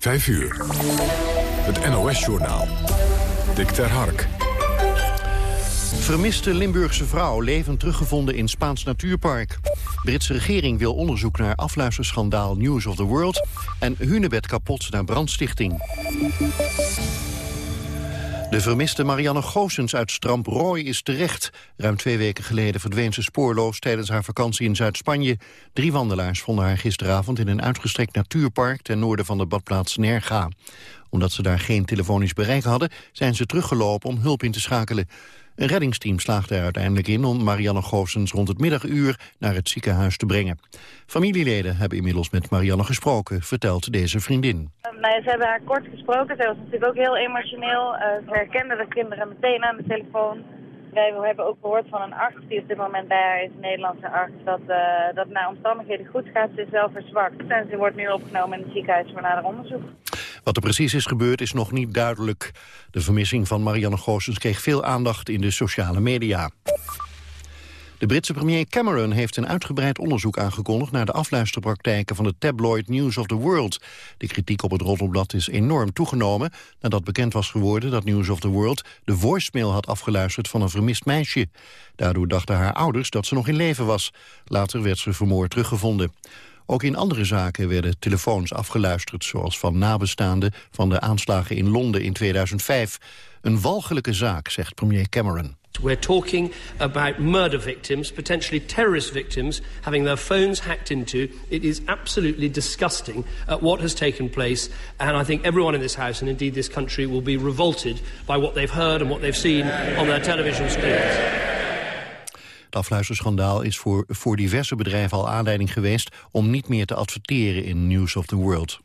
5 uur. Het NOS-journaal. Dick ter Hark. Vermiste Limburgse vrouw levend teruggevonden in Spaans natuurpark. Britse regering wil onderzoek naar afluisterschandaal News of the World... en hunebed kapot naar brandstichting. De vermiste Marianne Goossens uit Stramprooi is terecht. Ruim twee weken geleden verdween ze spoorloos tijdens haar vakantie in Zuid-Spanje. Drie wandelaars vonden haar gisteravond in een uitgestrekt natuurpark... ten noorden van de badplaats Nerga. Omdat ze daar geen telefonisch bereik hadden... zijn ze teruggelopen om hulp in te schakelen. Een reddingsteam slaagde er uiteindelijk in om Marianne Goossens rond het middaguur naar het ziekenhuis te brengen. Familieleden hebben inmiddels met Marianne gesproken, vertelt deze vriendin. Nee, ze hebben haar kort gesproken. Zij was natuurlijk ook heel emotioneel. Uh, ze herkende de kinderen meteen aan de telefoon. Wij hebben ook gehoord van een arts die op dit moment bij haar is, een Nederlandse arts, dat, uh, dat naar omstandigheden goed gaat. Ze is wel verzwakt en ze wordt nu opgenomen in het ziekenhuis voor nader onderzoek. Wat er precies is gebeurd is nog niet duidelijk. De vermissing van Marianne Goossens kreeg veel aandacht in de sociale media. De Britse premier Cameron heeft een uitgebreid onderzoek aangekondigd... naar de afluisterpraktijken van de tabloid News of the World. De kritiek op het roddelblad is enorm toegenomen... nadat bekend was geworden dat News of the World... de voicemail had afgeluisterd van een vermist meisje. Daardoor dachten haar ouders dat ze nog in leven was. Later werd ze vermoord teruggevonden. Ook in andere zaken werden telefoons afgeluisterd... zoals van nabestaanden van de aanslagen in Londen in 2005. Een walgelijke zaak, zegt premier Cameron. We're talking about murder victims, potentially terrorist victims, having their phones hacked into. It is absolutely disgusting uh, what has taken place. And I think everyone in this House, and indeed this country, will be revolted by what they've heard and what they've seen on their television screens. Het afluisterschandaal is voor, voor diverse bedrijven al aanleiding geweest... om niet meer te adverteren in News of the World.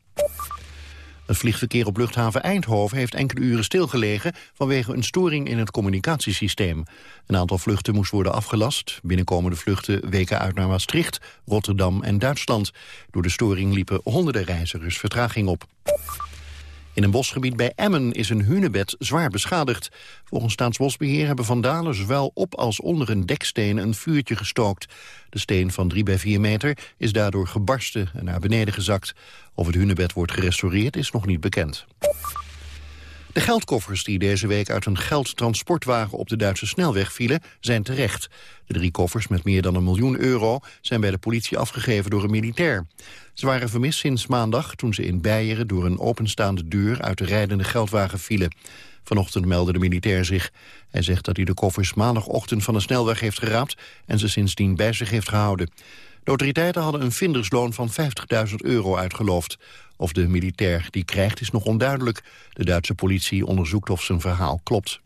Het vliegverkeer op luchthaven Eindhoven heeft enkele uren stilgelegen vanwege een storing in het communicatiesysteem. Een aantal vluchten moest worden afgelast. Binnenkomende vluchten weken uit naar Maastricht, Rotterdam en Duitsland. Door de storing liepen honderden reizigers vertraging op. In een bosgebied bij Emmen is een hunebed zwaar beschadigd. Volgens Staatsbosbeheer hebben vandalen zowel op als onder een deksteen een vuurtje gestookt. De steen van 3 bij 4 meter is daardoor gebarsten en naar beneden gezakt. Of het hunebed wordt gerestaureerd is nog niet bekend. De geldkoffers die deze week uit een geldtransportwagen op de Duitse snelweg vielen, zijn terecht. De drie koffers met meer dan een miljoen euro zijn bij de politie afgegeven door een militair. Ze waren vermist sinds maandag toen ze in Beieren door een openstaande deur uit de rijdende geldwagen vielen. Vanochtend meldde de militair zich. Hij zegt dat hij de koffers maandagochtend van de snelweg heeft geraapt en ze sindsdien bij zich heeft gehouden. De autoriteiten hadden een vindersloon van 50.000 euro uitgeloofd. Of de militair die krijgt is nog onduidelijk. De Duitse politie onderzoekt of zijn verhaal klopt.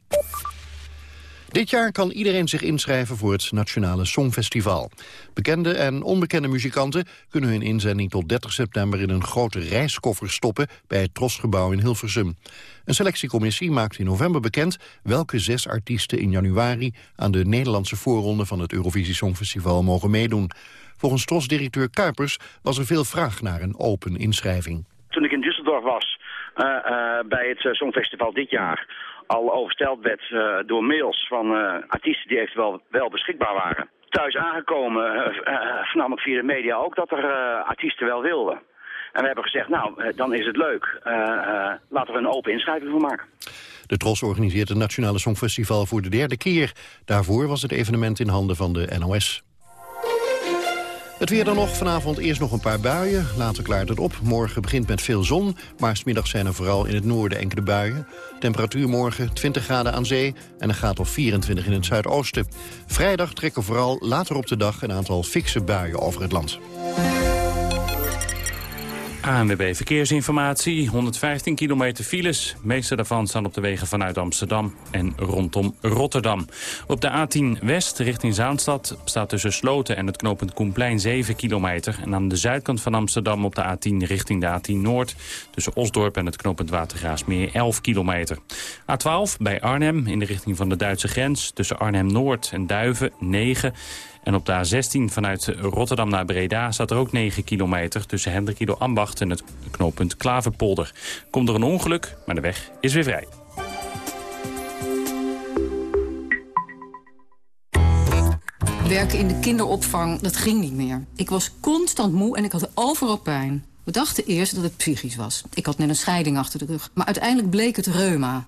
Dit jaar kan iedereen zich inschrijven voor het Nationale Songfestival. Bekende en onbekende muzikanten kunnen hun inzending tot 30 september in een grote reiskoffer stoppen bij het Trosgebouw in Hilversum. Een selectiecommissie maakt in november bekend welke zes artiesten in januari aan de Nederlandse voorronde van het Eurovisie Songfestival mogen meedoen. Volgens Tros-directeur Kuipers was er veel vraag naar een open inschrijving. Toen ik in Düsseldorf was uh, uh, bij het uh, Songfestival dit jaar al oversteld werd door mails van artiesten die eventueel wel beschikbaar waren. Thuis aangekomen, vernam ik via de media ook dat er artiesten wel wilden. En we hebben gezegd, nou, dan is het leuk. laten we een open inschrijving voor maken. De Tros organiseert het Nationale Songfestival voor de derde keer. Daarvoor was het evenement in handen van de NOS. Het weer dan nog. Vanavond eerst nog een paar buien. Later klaart het op. Morgen begint met veel zon. Maar smiddag zijn er vooral in het noorden enkele buien. Temperatuur morgen 20 graden aan zee en een graad of 24 in het zuidoosten. Vrijdag trekken vooral later op de dag een aantal fikse buien over het land. ANWB Verkeersinformatie, 115 kilometer files. De meeste daarvan staan op de wegen vanuit Amsterdam en rondom Rotterdam. Op de A10 West richting Zaanstad staat tussen Sloten en het knooppunt Koenplein 7 kilometer. En aan de zuidkant van Amsterdam op de A10 richting de A10 Noord... tussen Osdorp en het knooppunt Watergraasmeer 11 kilometer. A12 bij Arnhem in de richting van de Duitse grens... tussen Arnhem-Noord en Duiven 9 en op de A16 vanuit Rotterdam naar Breda staat er ook 9 kilometer... tussen Hendrikido Ambacht en het knooppunt Klaverpolder. Komt er een ongeluk, maar de weg is weer vrij. Werken in de kinderopvang, dat ging niet meer. Ik was constant moe en ik had overal pijn. We dachten eerst dat het psychisch was. Ik had net een scheiding achter de rug. Maar uiteindelijk bleek het reuma.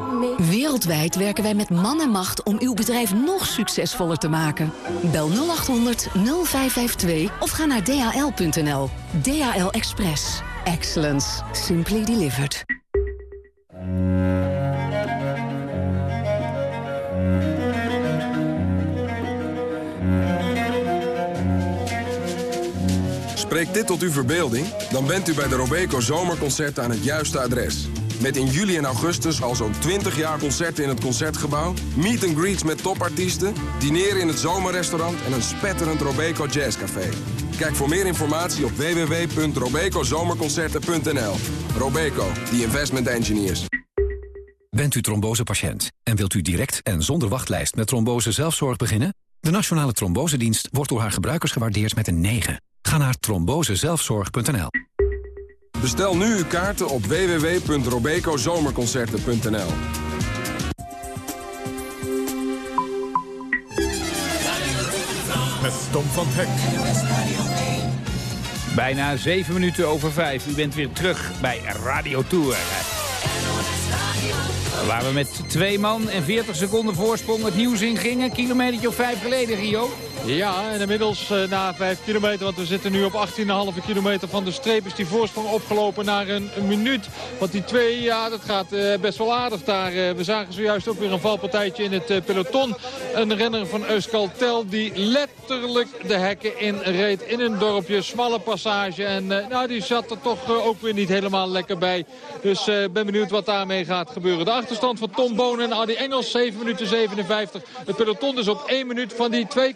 Wereldwijd werken wij met man en macht om uw bedrijf nog succesvoller te maken. Bel 0800 0552 of ga naar dhl.nl. DHL Express. Excellence. Simply delivered. Spreekt dit tot uw verbeelding? Dan bent u bij de Robeco Zomerconcerten aan het juiste adres. Met in juli en augustus al zo'n 20 jaar concerten in het Concertgebouw... meet and greets met topartiesten, dineren in het zomerrestaurant... en een spetterend Robeco Jazzcafé. Kijk voor meer informatie op www.robecozomerconcerten.nl. Robeco, the investment engineers. Bent u trombosepatiënt en wilt u direct en zonder wachtlijst met trombose zelfzorg beginnen? De Nationale Trombosedienst wordt door haar gebruikers gewaardeerd met een 9. Ga naar trombosezelfzorg.nl. Bestel nu uw kaarten op www.robecozomerconcerten.nl. Met Tom van Hek. Bijna zeven minuten over vijf. U bent weer terug bij Radio Tour. Waar we met twee man en 40 seconden voorsprong het nieuws in gingen. Kilometer of vijf geleden, Rio. Ja, en inmiddels uh, na 5 kilometer, want we zitten nu op 18,5 kilometer van de streep... is die voorsprong opgelopen naar een, minuut. Want die twee, ja, dat gaat uh, best wel aardig daar. Uh, we zagen zojuist ook weer een valpartijtje in het peloton. Een renner van Euskaltel die letterlijk de hekken in reed in een dorpje. Smalle passage en nou, die zat er toch ook weer niet helemaal lekker bij. Dus ben benieuwd wat daarmee gaat gebeuren. De achterstand van Tom Bonen en Adi Engels, 7 minuten 57. Het peloton dus op 1 minuut van die twee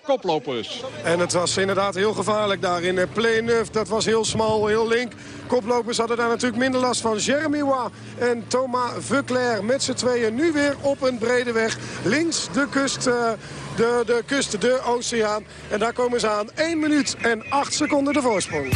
En het was inderdaad heel gevaarlijk daar in Playneuf. Dat was heel smal, heel link. Koplopers hadden daar natuurlijk minder last van. Jeremy Wa en Thomas Vuclair met z'n tweeën nu weer op een brede weg. Links de kust... Uh, de, de kust, de oceaan. En daar komen ze aan. 1 minuut en 8 seconden de voorsprong.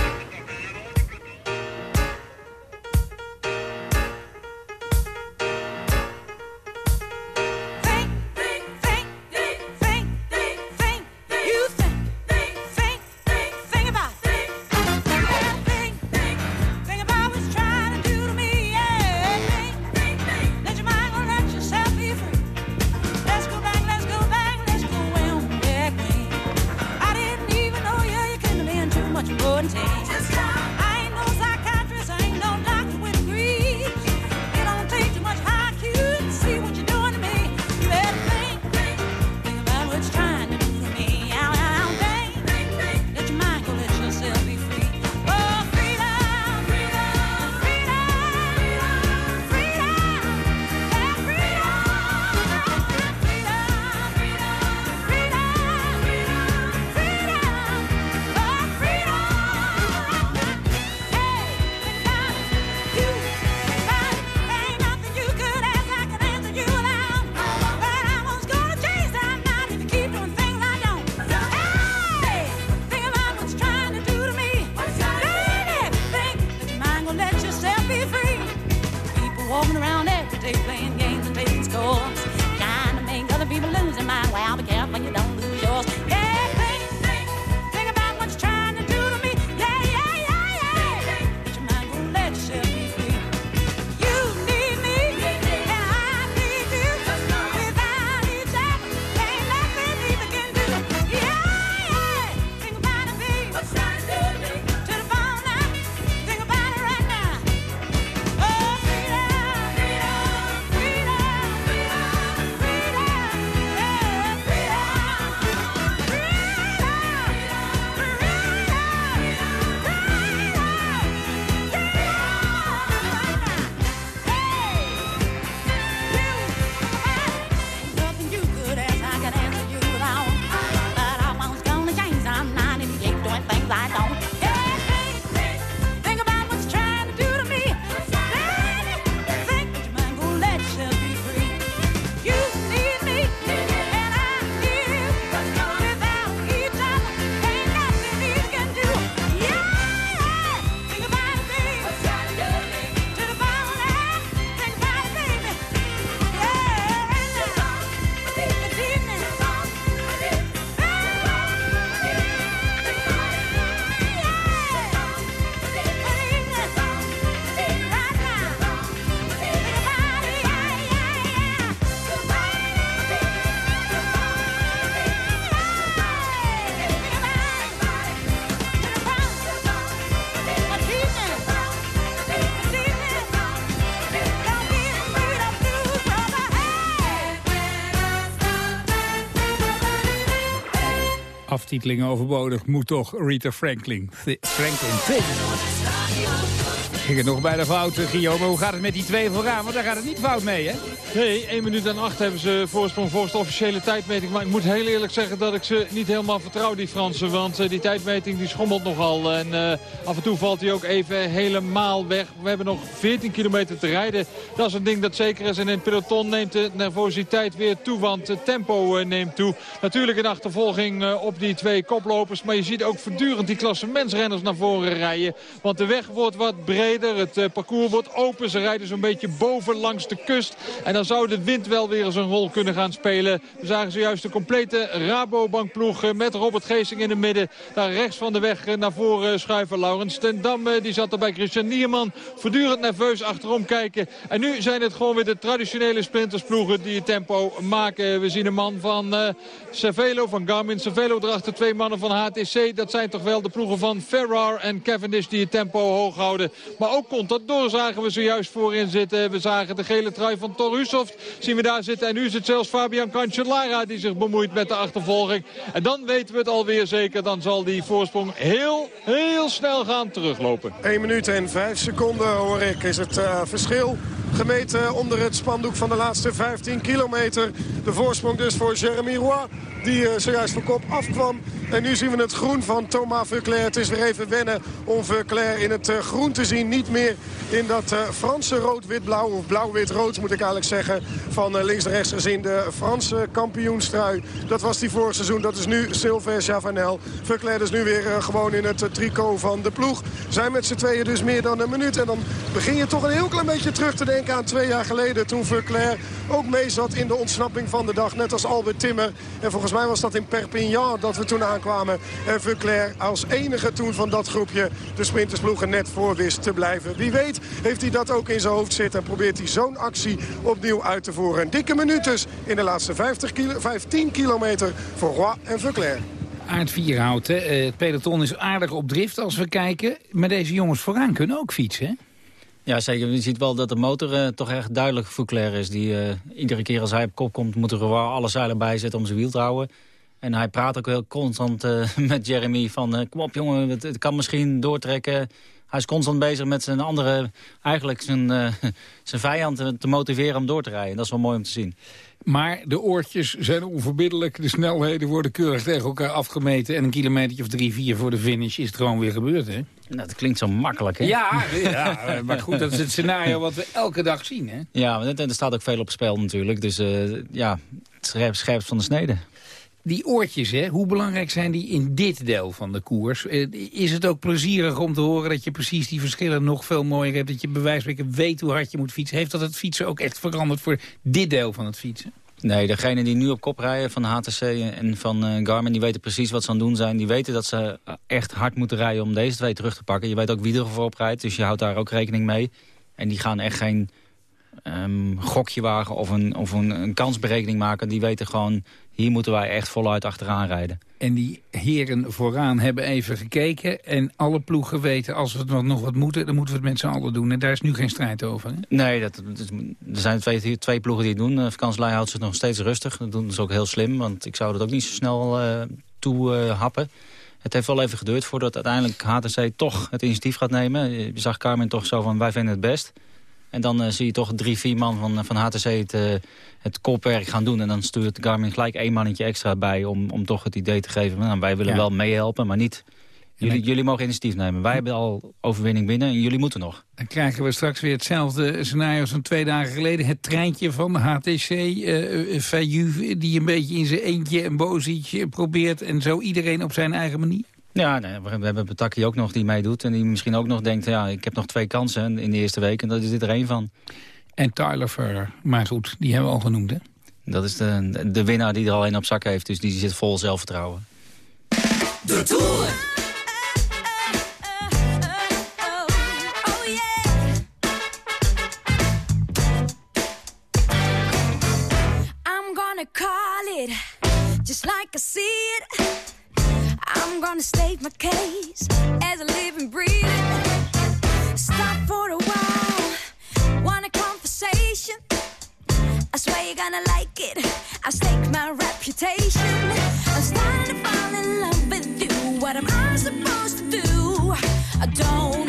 Aftiteling overbodig moet toch Rita Franklin. Franklin. Ging het nog bijna fout, eh, Guillaume. Hoe gaat het met die twee vooraan? Want daar gaat het niet fout mee, hè? Nee, 1 minuut en 8 hebben ze voorsprong volgens de officiële tijdmeting. Maar ik moet heel eerlijk zeggen dat ik ze niet helemaal vertrouw, die Fransen. Want uh, die tijdmeting die schommelt nogal. En uh, af en toe valt hij ook even helemaal weg. We hebben nog 14 kilometer te rijden. Dat is een ding dat zeker is. En in het peloton neemt de nervositeit weer toe. Want het tempo uh, neemt toe. Natuurlijk een achtervolging op die twee koplopers. Maar je ziet ook voortdurend die klassementsrenners naar voren rijden. Want de weg wordt wat breder. Het parcours wordt open. Ze rijden zo'n beetje boven langs de kust. En dan zou de wind wel weer eens een rol kunnen gaan spelen. We zagen zojuist de complete Rabobankploeg uh, met Robert Geesing in het midden. Daar rechts van de weg uh, naar voren schuiven. Laurens ten die zat er bij Christian Nierman. Voortdurend nerveus achterom kijken. En nu zijn het gewoon weer de traditionele sprintersploegen die het tempo maken. We zien een man van uh, Cervelo, van Garmin. Cervelo erachter twee mannen van HTC. Dat zijn toch wel de ploegen van Ferrar en Cavendish die het tempo hoog houden. Maar ook Contador zagen we zojuist voorin zitten. We zagen de gele trui van Zien we daar zitten. En nu is het zelfs Fabian Cancellara die zich bemoeit met de achtervolging. En dan weten we het alweer zeker. Dan zal die voorsprong heel, heel snel gaan teruglopen. 1 minuut en 5 seconden hoor ik is het uh, verschil. Gemeten onder het spandoek van de laatste 15 kilometer. De voorsprong dus voor Jeremy Roy. Die uh, zojuist van kop afkwam. En nu zien we het groen van Thomas Vuclair. Het is weer even wennen om Vuclair in het uh, groen te zien. Niet meer in dat uh, Franse rood-wit-blauw. Of blauw-wit-rood moet ik eigenlijk zeggen. Van uh, links naar rechts gezien de Franse kampioenstrui. Dat was die vorig seizoen. Dat is nu Sylvain Chavanel. Vuclair is nu weer gewoon in het tricot van de ploeg. Zijn met z'n tweeën dus meer dan een minuut. En dan begin je toch een heel klein beetje terug te denken aan twee jaar geleden. Toen Vuclair ook mee zat in de ontsnapping van de dag. Net als Albert Timmer. En volgens mij was dat in Perpignan dat we toen aan kwamen. En Vuclair als enige toen van dat groepje de sprintersploegen net voor wist te blijven. Wie weet heeft hij dat ook in zijn hoofd zitten en probeert hij zo'n actie opnieuw uit te voeren. Een dikke minuut dus in de laatste 50 kilo, 15 kilometer voor Roy en Vuclair. Aard Vierhouten, het peloton is aardig op drift als we kijken. Maar deze jongens vooraan kunnen ook fietsen, hè? Ja, zeker. Je ziet wel dat de motor uh, toch echt duidelijk Vuclair is. Die, uh, iedere keer als hij op kop komt, moet er gewoon alle zeilen bij zetten om zijn wiel te houden. En hij praat ook heel constant uh, met Jeremy van... Kom op jongen, het, kan misschien doortrekken. Hij is constant bezig met zijn andere... eigenlijk zijn, uh, zijn vijand te motiveren om door te rijden. Dat is wel mooi om te zien. Maar de oortjes zijn onverbiddelijk. De snelheden worden keurig tegen elkaar afgemeten. En een kilometer of drie, vier voor de finish is het gewoon weer gebeurd, hè? Nou, dat klinkt zo makkelijk, hè? Ja, ja, maar goed, dat is het scenario wat we elke dag zien, hè? Ja, er staat ook veel op spel natuurlijk. Dus ja, het scherpt van de snede die oortjes, hè, hoe belangrijk zijn die in dit deel van de koers? Is het ook plezierig om te horen dat je precies die verschillen nog veel mooier hebt? Dat je bij weet hoe hard je moet fietsen? Heeft dat het fietsen ook echt veranderd voor dit deel van het fietsen? Nee, degenen die nu op kop rijden van HTC en van uh, Garmin... die weten precies wat ze aan het doen zijn. Die weten dat ze echt hard moeten rijden om deze twee terug te pakken. Je weet ook wie er voorop rijdt, dus je houdt daar ook rekening mee. En die gaan echt geen um, gokje wagen of, een, of een, een kansberekening maken. Die weten gewoon, hier moeten wij echt voluit achteraan rijden. En die heren vooraan hebben even gekeken. En alle ploegen weten, als we nog wat moeten... dan moeten we het met z'n allen doen. En daar is nu geen strijd over. Hè? Nee, dat, dat, er zijn twee, twee ploegen die het doen. De vakantielei houdt zich nog steeds rustig. Dat doen ze ook heel slim. Want ik zou dat ook niet zo snel uh, toe uh, happen. Het heeft wel even geduurd voordat uiteindelijk HTC toch het initiatief gaat nemen. Je zag Carmen toch zo van, wij vinden het best. En dan uh, zie je toch drie, vier man van, van HTC het, uh, het kopwerk gaan doen. En dan stuurt Garmin gelijk één mannetje extra bij om, om toch het idee te geven. Nou, wij willen ja. wel meehelpen, maar niet... Jullie, jullie mogen initiatief nemen. Wij hebben al overwinning binnen en jullie moeten nog. Dan krijgen we straks weer hetzelfde scenario als van twee dagen geleden. Het treintje van de HTC, uh, Fayu, die een beetje in zijn eentje een bozietje probeert. En zo iedereen op zijn eigen manier. Ja, nee, we hebben Betakkie ook nog die meedoet. En die misschien ook nog denkt, ja, ik heb nog twee kansen in de eerste week. En dat is dit er één van. En Tyler Furler. Maar goed, die hebben we al genoemd, hè? Dat is de, de winnaar die er al een op zak heeft. Dus die zit vol zelfvertrouwen. De Tour! call it just like I see it. I'm gonna state my case as a living, breathing. Stop for a while, want a conversation. I swear you're gonna like it. I stake my reputation. I'm starting to fall in love. With you. What am I supposed to do? I don't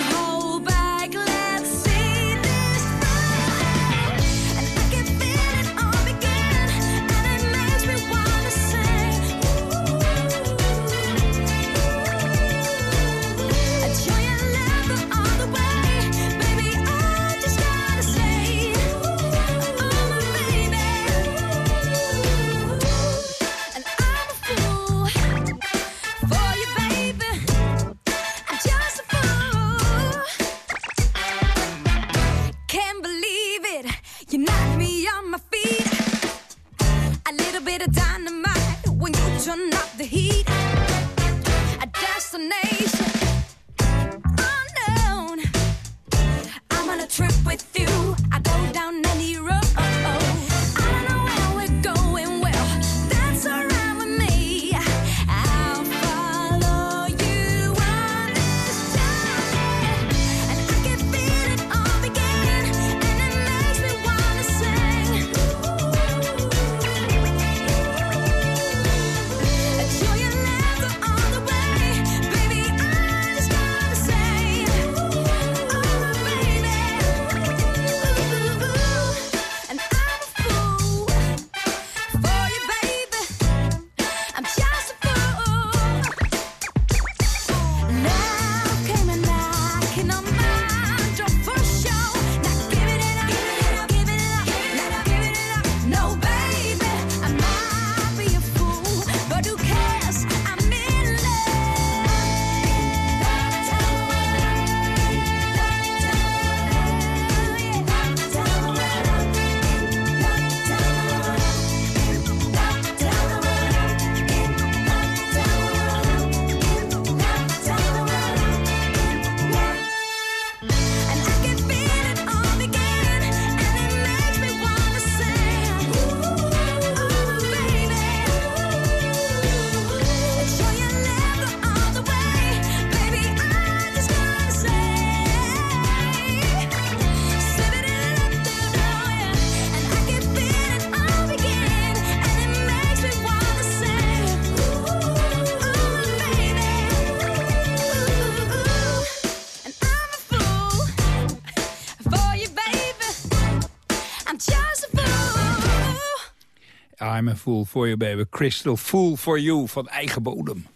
I'm a fool for you, baby. Crystal Fool for you van eigen bodem.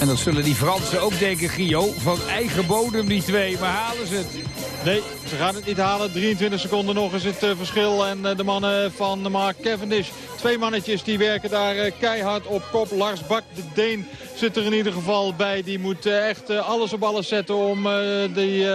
En dat zullen die Fransen ook denken, Gio. Van eigen bodem die twee. Maar halen ze het? Nee, ze gaan het niet halen. 23 seconden nog is het eh, verschil. En eh, de mannen van Mark Cavendish. Twee mannetjes die werken daar eh, keihard op kop. Lars Bak, de Deen, zit er in ieder geval bij. Die moet echt alles op alles zetten om die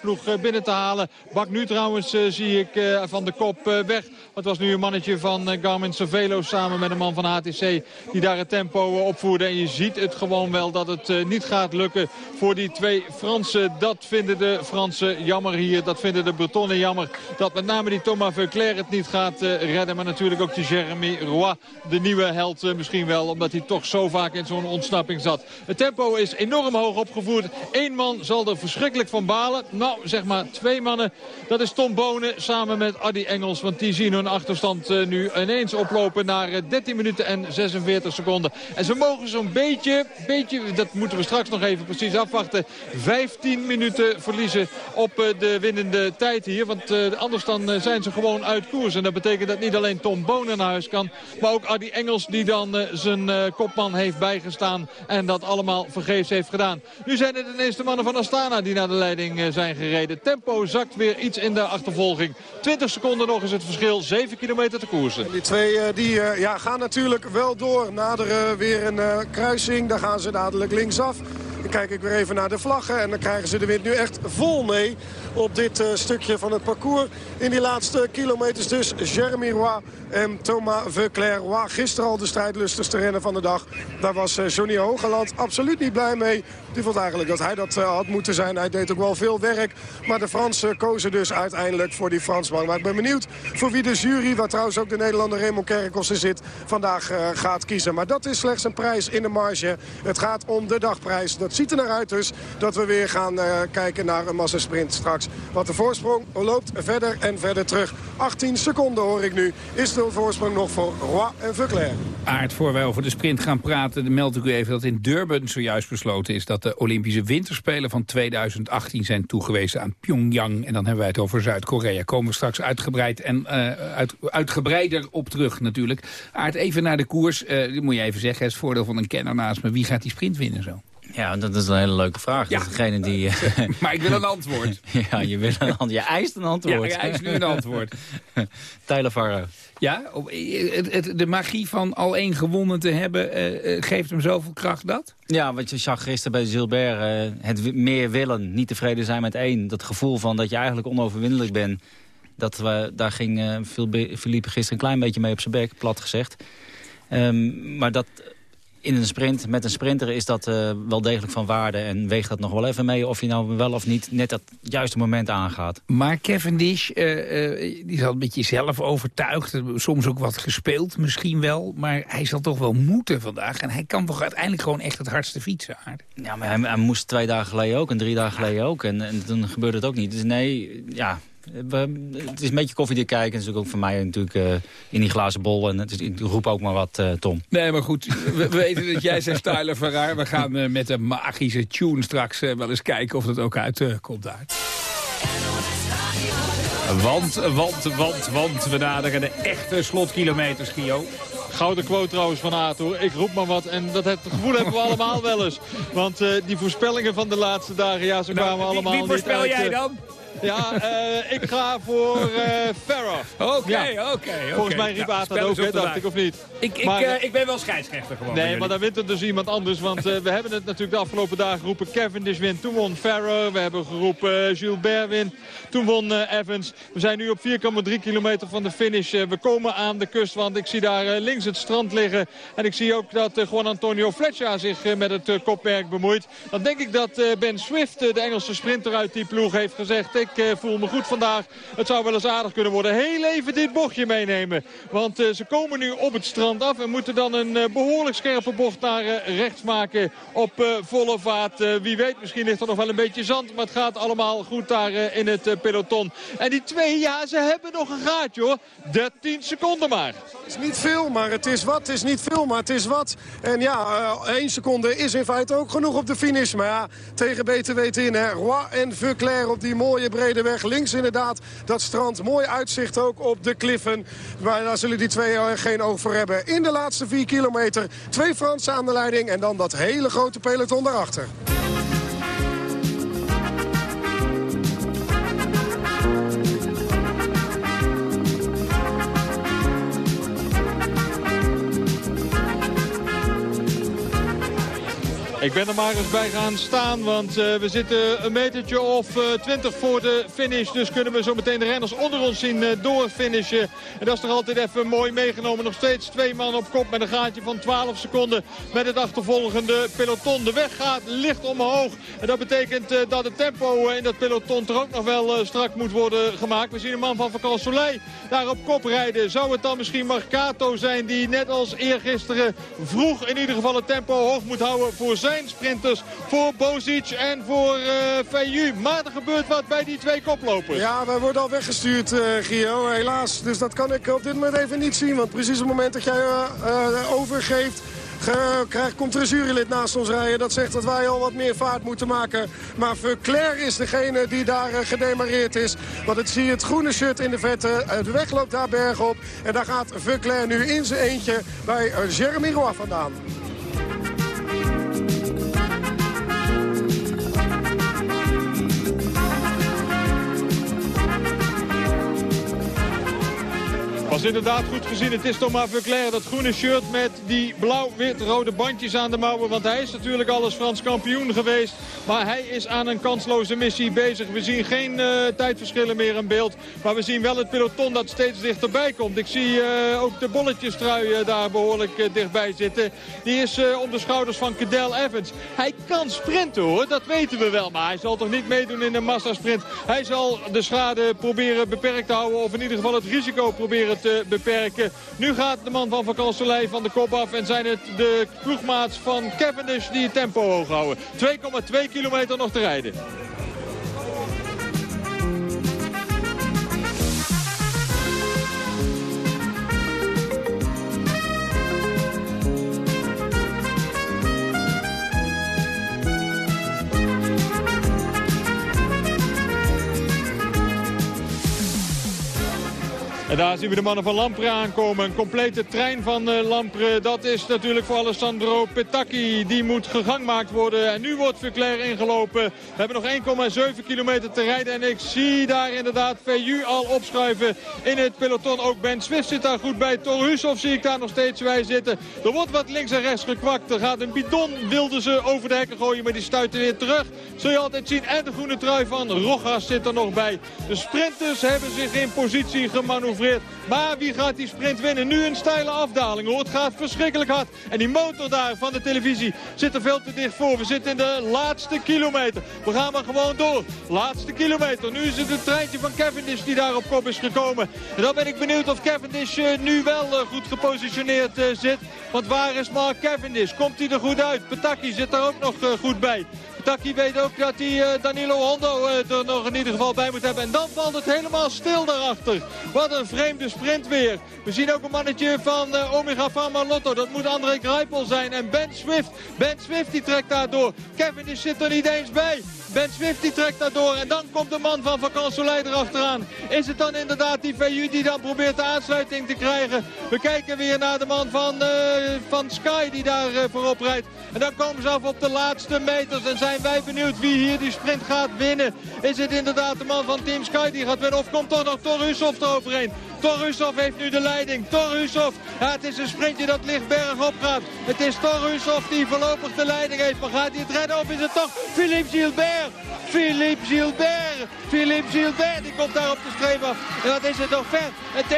ploeg binnen te halen. Bak nu trouwens zie ik van de kop weg. Het was nu een mannetje van Garmin Cervelo samen met een man van HTC die daar het tempo opvoerde. En je ziet het gewoon wel dat het niet gaat lukken voor die twee Fransen. Dat vinden de Fransen jammer hier. Dat vinden de Bretonnen jammer. Dat met name die Thomas Veuclair het niet gaat eh, redden. Maar natuurlijk ook die Jeremy Roy, de nieuwe held eh, misschien wel. Omdat hij toch zo vaak in zo'n ontsnapping zat. Het tempo is enorm hoog opgevoerd. Eén man zal er verschrikkelijk van balen. Nou, zeg maar twee mannen. Dat is Tom Bonen samen met Adi Engels. Want die zien hun achterstand eh, nu ineens oplopen naar eh, 13 minuten en 46 seconden. En ze mogen zo'n beetje, beetje, dat moeten we straks nog even precies afwachten. 15 minuten verliezen op de winnende tijd hier. Want eh, anders dan eh, zijn ze gewoon uit koers. En dat betekent dat niet alleen Tom Bonen naar huis kan. Maar ook Adi Engels die dan eh, zijn kopman heeft bijgestaan. En dat allemaal vergeefs heeft gedaan. Nu zijn het ineens de mannen van Astana die naar de leiding zijn gereden. Tempo zakt weer iets in de achtervolging. 20 seconden nog is het verschil. 7 kilometer te koersen. Die twee die, ja, gaan natuurlijk wel door. Naderen weer een kruising. Daar gaan ze dadelijk linksaf. Dan kijk ik weer even naar de vlaggen. En dan krijgen ze de wind nu echt vol mee op dit eh, stukje van het parcours. In die laatste kilometers dus Jeremy Roy en Thomas Veuclair. Roy gisteren al de strijdlustigste renner van de dag. Daar was eh, Johnny Hogeland absoluut niet blij mee. Die vond eigenlijk dat hij dat eh, had moeten zijn. Hij deed ook wel veel werk. Maar de Fransen kozen dus uiteindelijk voor die Fransman. Maar ik ben benieuwd voor wie de jury, waar trouwens ook de Nederlander Raymond Kerkels in zit, vandaag gaat kiezen. Maar dat is slechts een prijs in de marge. Het gaat om de dagprijs Het ziet er naar uit dus dat we weer gaan eh, kijken naar een massasprint straks. Want de voorsprong loopt verder en verder terug. 18 seconden hoor ik nu. Is de voorsprong nog voor Roy en Vuclair. Aard, voor wij over de sprint gaan praten... meld ik u even dat in Durban zojuist besloten is... dat de Olympische Winterspelen van 2018 zijn toegewezen aan Pyongyang. En dan hebben wij het over Zuid-Korea. Komen we straks uitgebreid en eh, uit, uitgebreider op terug natuurlijk. Aard, even naar de koers. Uh, moet je even zeggen, het voordeel van een kenner naast me. Wie gaat die sprint winnen zo? Ja, dat is een hele leuke vraag. Ja. Dat is degene die... maar ik wil een antwoord. ja, je, wil een antwoord. je eist een antwoord. Ja, je eist nu een antwoord. Tyler Farrow. Ja, het, de magie van al één gewonnen te hebben, uh, geeft hem zoveel kracht dat? Ja, wat je zag gisteren bij Gilbert, het meer willen, niet tevreden zijn met één. Dat gevoel van dat je eigenlijk onoverwinnelijk bent. Dat we, daar ging Philippe gisteren een klein beetje mee op zijn bek, plat gezegd. Um, maar dat in een sprint, met een sprinter is dat uh, wel degelijk van waarde. En weegt dat nog wel even mee of je nou wel of niet net dat juiste moment aangaat. Maar Cavendish, uh, uh, die een beetje zelf overtuigd. Soms ook wat gespeeld, misschien wel. Maar hij zal toch wel moeten vandaag. En hij kan toch uiteindelijk gewoon echt het hardste fietsen. Aard. Ja, maar hij, hij, moest twee dagen geleden ook en drie dagen geleden ook. En, en toen gebeurde het ook niet. Dus nee, ja, het is een beetje koffiedik kijken. Dat is ook voor mij natuurlijk uh, in die glazen bol. En het is, ik roep ook maar wat, uh, Tom. Nee, maar goed. We, we weten dat jij zegt Tyler Ferrar. We gaan uh, met een magische tune straks wel eens kijken of het ook uitkomt daar. Want, want, want, want we naderen de echte slotkilometers, Gio. Gouden quote trouwens van Ato. Ik roep maar wat. En dat het gevoel hebben we allemaal wel eens. Want uh, die voorspellingen van de laatste dagen, ja, ze kwamen nou, wie, allemaal wie voorspel niet jij dan? Ja, uh, ik ga voor uh, Farah. Oké, ja. oké. Volgens mij riep dat ook, hè, dacht ik, of niet? Ik, ik, maar, uh, ik ben wel scheidsrechter gewoon. Nee, maar dan wint er dus iemand anders. Want we hebben het natuurlijk de afgelopen dagen geroepen. Cavendish wint, toen won Farah. We hebben geroepen Gilbert wint. Toen won Evans. We zijn nu op 4,3 kilometer van de finish. we komen aan de kust, want ik zie daar links het strand liggen. En ik zie ook dat Juan Antonio Fletcher zich met het kopwerk bemoeit. Dan denk ik dat Ben Swift, de Engelse sprinter uit die ploeg, heeft gezegd... Ik uh, voel me goed vandaag. Het zou wel eens aardig kunnen worden. Heel even dit bochtje meenemen. Want uh, ze komen nu op het strand af en moeten dan een uh, behoorlijk scherpe bocht naar rechts maken op volle vaart. wie weet, misschien ligt er nog wel een beetje zand. Maar het gaat allemaal goed daar in het peloton. En die twee, ja, ze hebben nog een gaatje hoor. 13 seconden maar. Het is niet veel, maar het is wat. Het is niet veel, maar het is wat. En ja, één seconde is in feite ook genoeg op de finish. Maar ja, tegen beter weten in. Hè. Roy en Vuclair op die mooie brede weg. Links inderdaad dat strand. Mooi uitzicht ook op de kliffen. Maar daar zullen die twee geen oog voor hebben. In de laatste vier kilometer twee Fransen aan de leiding. En dan dat hele grote peloton daarachter. Ik ben er maar eens bij gaan staan, want uh, we zitten een metertje of uh, 20 voor de finish. Dus kunnen we zo meteen de renners onder ons zien uh, doorfinishen. En dat is toch altijd even mooi meegenomen. Nog steeds twee man op kop met een gaatje van 12 seconden met het achtervolgende peloton. De weg gaat licht omhoog. En dat betekent uh, dat het tempo in dat peloton toch ook nog wel strak moet worden gemaakt. We zien een man van Vakant Soleil daar op kop rijden. Zou het dan misschien Marcato zijn die net als eergisteren vroeg in ieder geval het tempo hoog moet houden voor zijn sprinters voor Bozic en voor uh, Feyu. Maar er gebeurt wat bij die twee koplopers. Ja, wij worden al weggestuurd, uh, Gio, helaas. Dus dat kan ik op dit moment even niet zien. Want precies op het moment dat jij uh, overgeeft... Krijgt, komt er een jurylid naast ons rijden. Dat zegt dat wij al wat meer vaart moeten maken. Maar Verclair is degene die daar gedemareerd is. Want het zie je het groene shirt in de vette. De weg loopt daar bergop. En daar gaat Verclair nu in zijn eentje bij Jeremy Roy vandaan. Was inderdaad goed gezien. Het is Thomas Verclair, dat groene shirt met die blauw-wit-rode bandjes aan de mouwen. Want hij is natuurlijk alles Frans kampioen geweest. Maar hij is aan een kansloze missie bezig. We zien geen uh, tijdverschillen meer in beeld. Maar we zien wel het peloton dat steeds dichterbij komt. Ik zie uh, ook de bolletjestrui uh, daar behoorlijk dichtbij zitten. Die is om de schouders van Cadel Evans. Hij kan sprinten hoor, dat weten we wel. Maar hij zal toch niet meedoen in een massasprint. Hij zal de schade proberen beperkt te houden. Of in ieder geval het risico proberen te beperken. Nu gaat de man van Van van de kop af en zijn het de ploegmaats van Cavendish die het tempo hoog houden. 2,2 kilometer nog te rijden. En daar zien we de mannen van Lampre aankomen. Een complete trein van uh, Lampre. Dat is natuurlijk voor Alessandro Petacchi. Die moet gegangmaakt worden. En nu wordt Verclair ingelopen. We hebben nog 1,7 kilometer te rijden. En ik zie daar inderdaad VU al opschuiven in het peloton. Ook Ben Swift zit daar goed bij. Torhusov zie ik daar nog steeds bij zitten. Er wordt wat links en rechts gekwakt. Er gaat een bidon, wilden ze over de hekken gooien. Maar die stuiten weer terug. Zul je altijd zien. En de groene trui van Rogas zit er nog bij. De sprinters hebben zich in positie gemanoeuvreerd. Maar wie gaat die sprint winnen? Nu een steile afdaling hoor. Het gaat verschrikkelijk hard. En die motor daar van de televisie zit er veel te dicht voor. We zitten in de laatste kilometer. We gaan maar gewoon door. Laatste kilometer. Nu is het een treintje van Cavendish die daar op kop is gekomen. En dan ben ik benieuwd of Cavendish eh, nu wel eh, goed gepositioneerd eh, zit. Want waar is Mark Cavendish? Komt hij er goed uit? Petacchi zit er ook nog goed bij. Taki weet ook dat hij Danilo Hondo er nog in ieder geval bij moet hebben. En dan valt het helemaal stil daarachter. Wat een vreemde sprint weer. We zien ook een mannetje van Omega Pharma Lotto. Dat moet André Greipel zijn. En Ben Swift. Ben Swift die trekt daardoor. Kevin die zit er niet eens bij. Ben Swift die trekt daardoor. En dan komt de man van Vakansolei erachteraan. Is het dan inderdaad die VU die dan probeert de aansluiting te krijgen? We kijken weer naar de man van, uh, van Sky die daar uh, voorop rijdt. En dan komen ze af op de laatste meters. En zijn wij benieuwd wie hier die sprint gaat winnen. Is het inderdaad de man van Team Sky die gaat winnen? Of komt toch nog Torusov eroverheen? Torusov heeft nu de leiding. Torusov, ja, het is een sprintje dat licht bergop gaat. Het is Torusov die voorlopig de leiding heeft. Maar gaat hij het redden of is het toch Philippe Gilbert? Philippe Gilbert. Philippe Gilbert, die komt daar op de streep af. En wat is het nog ver? Het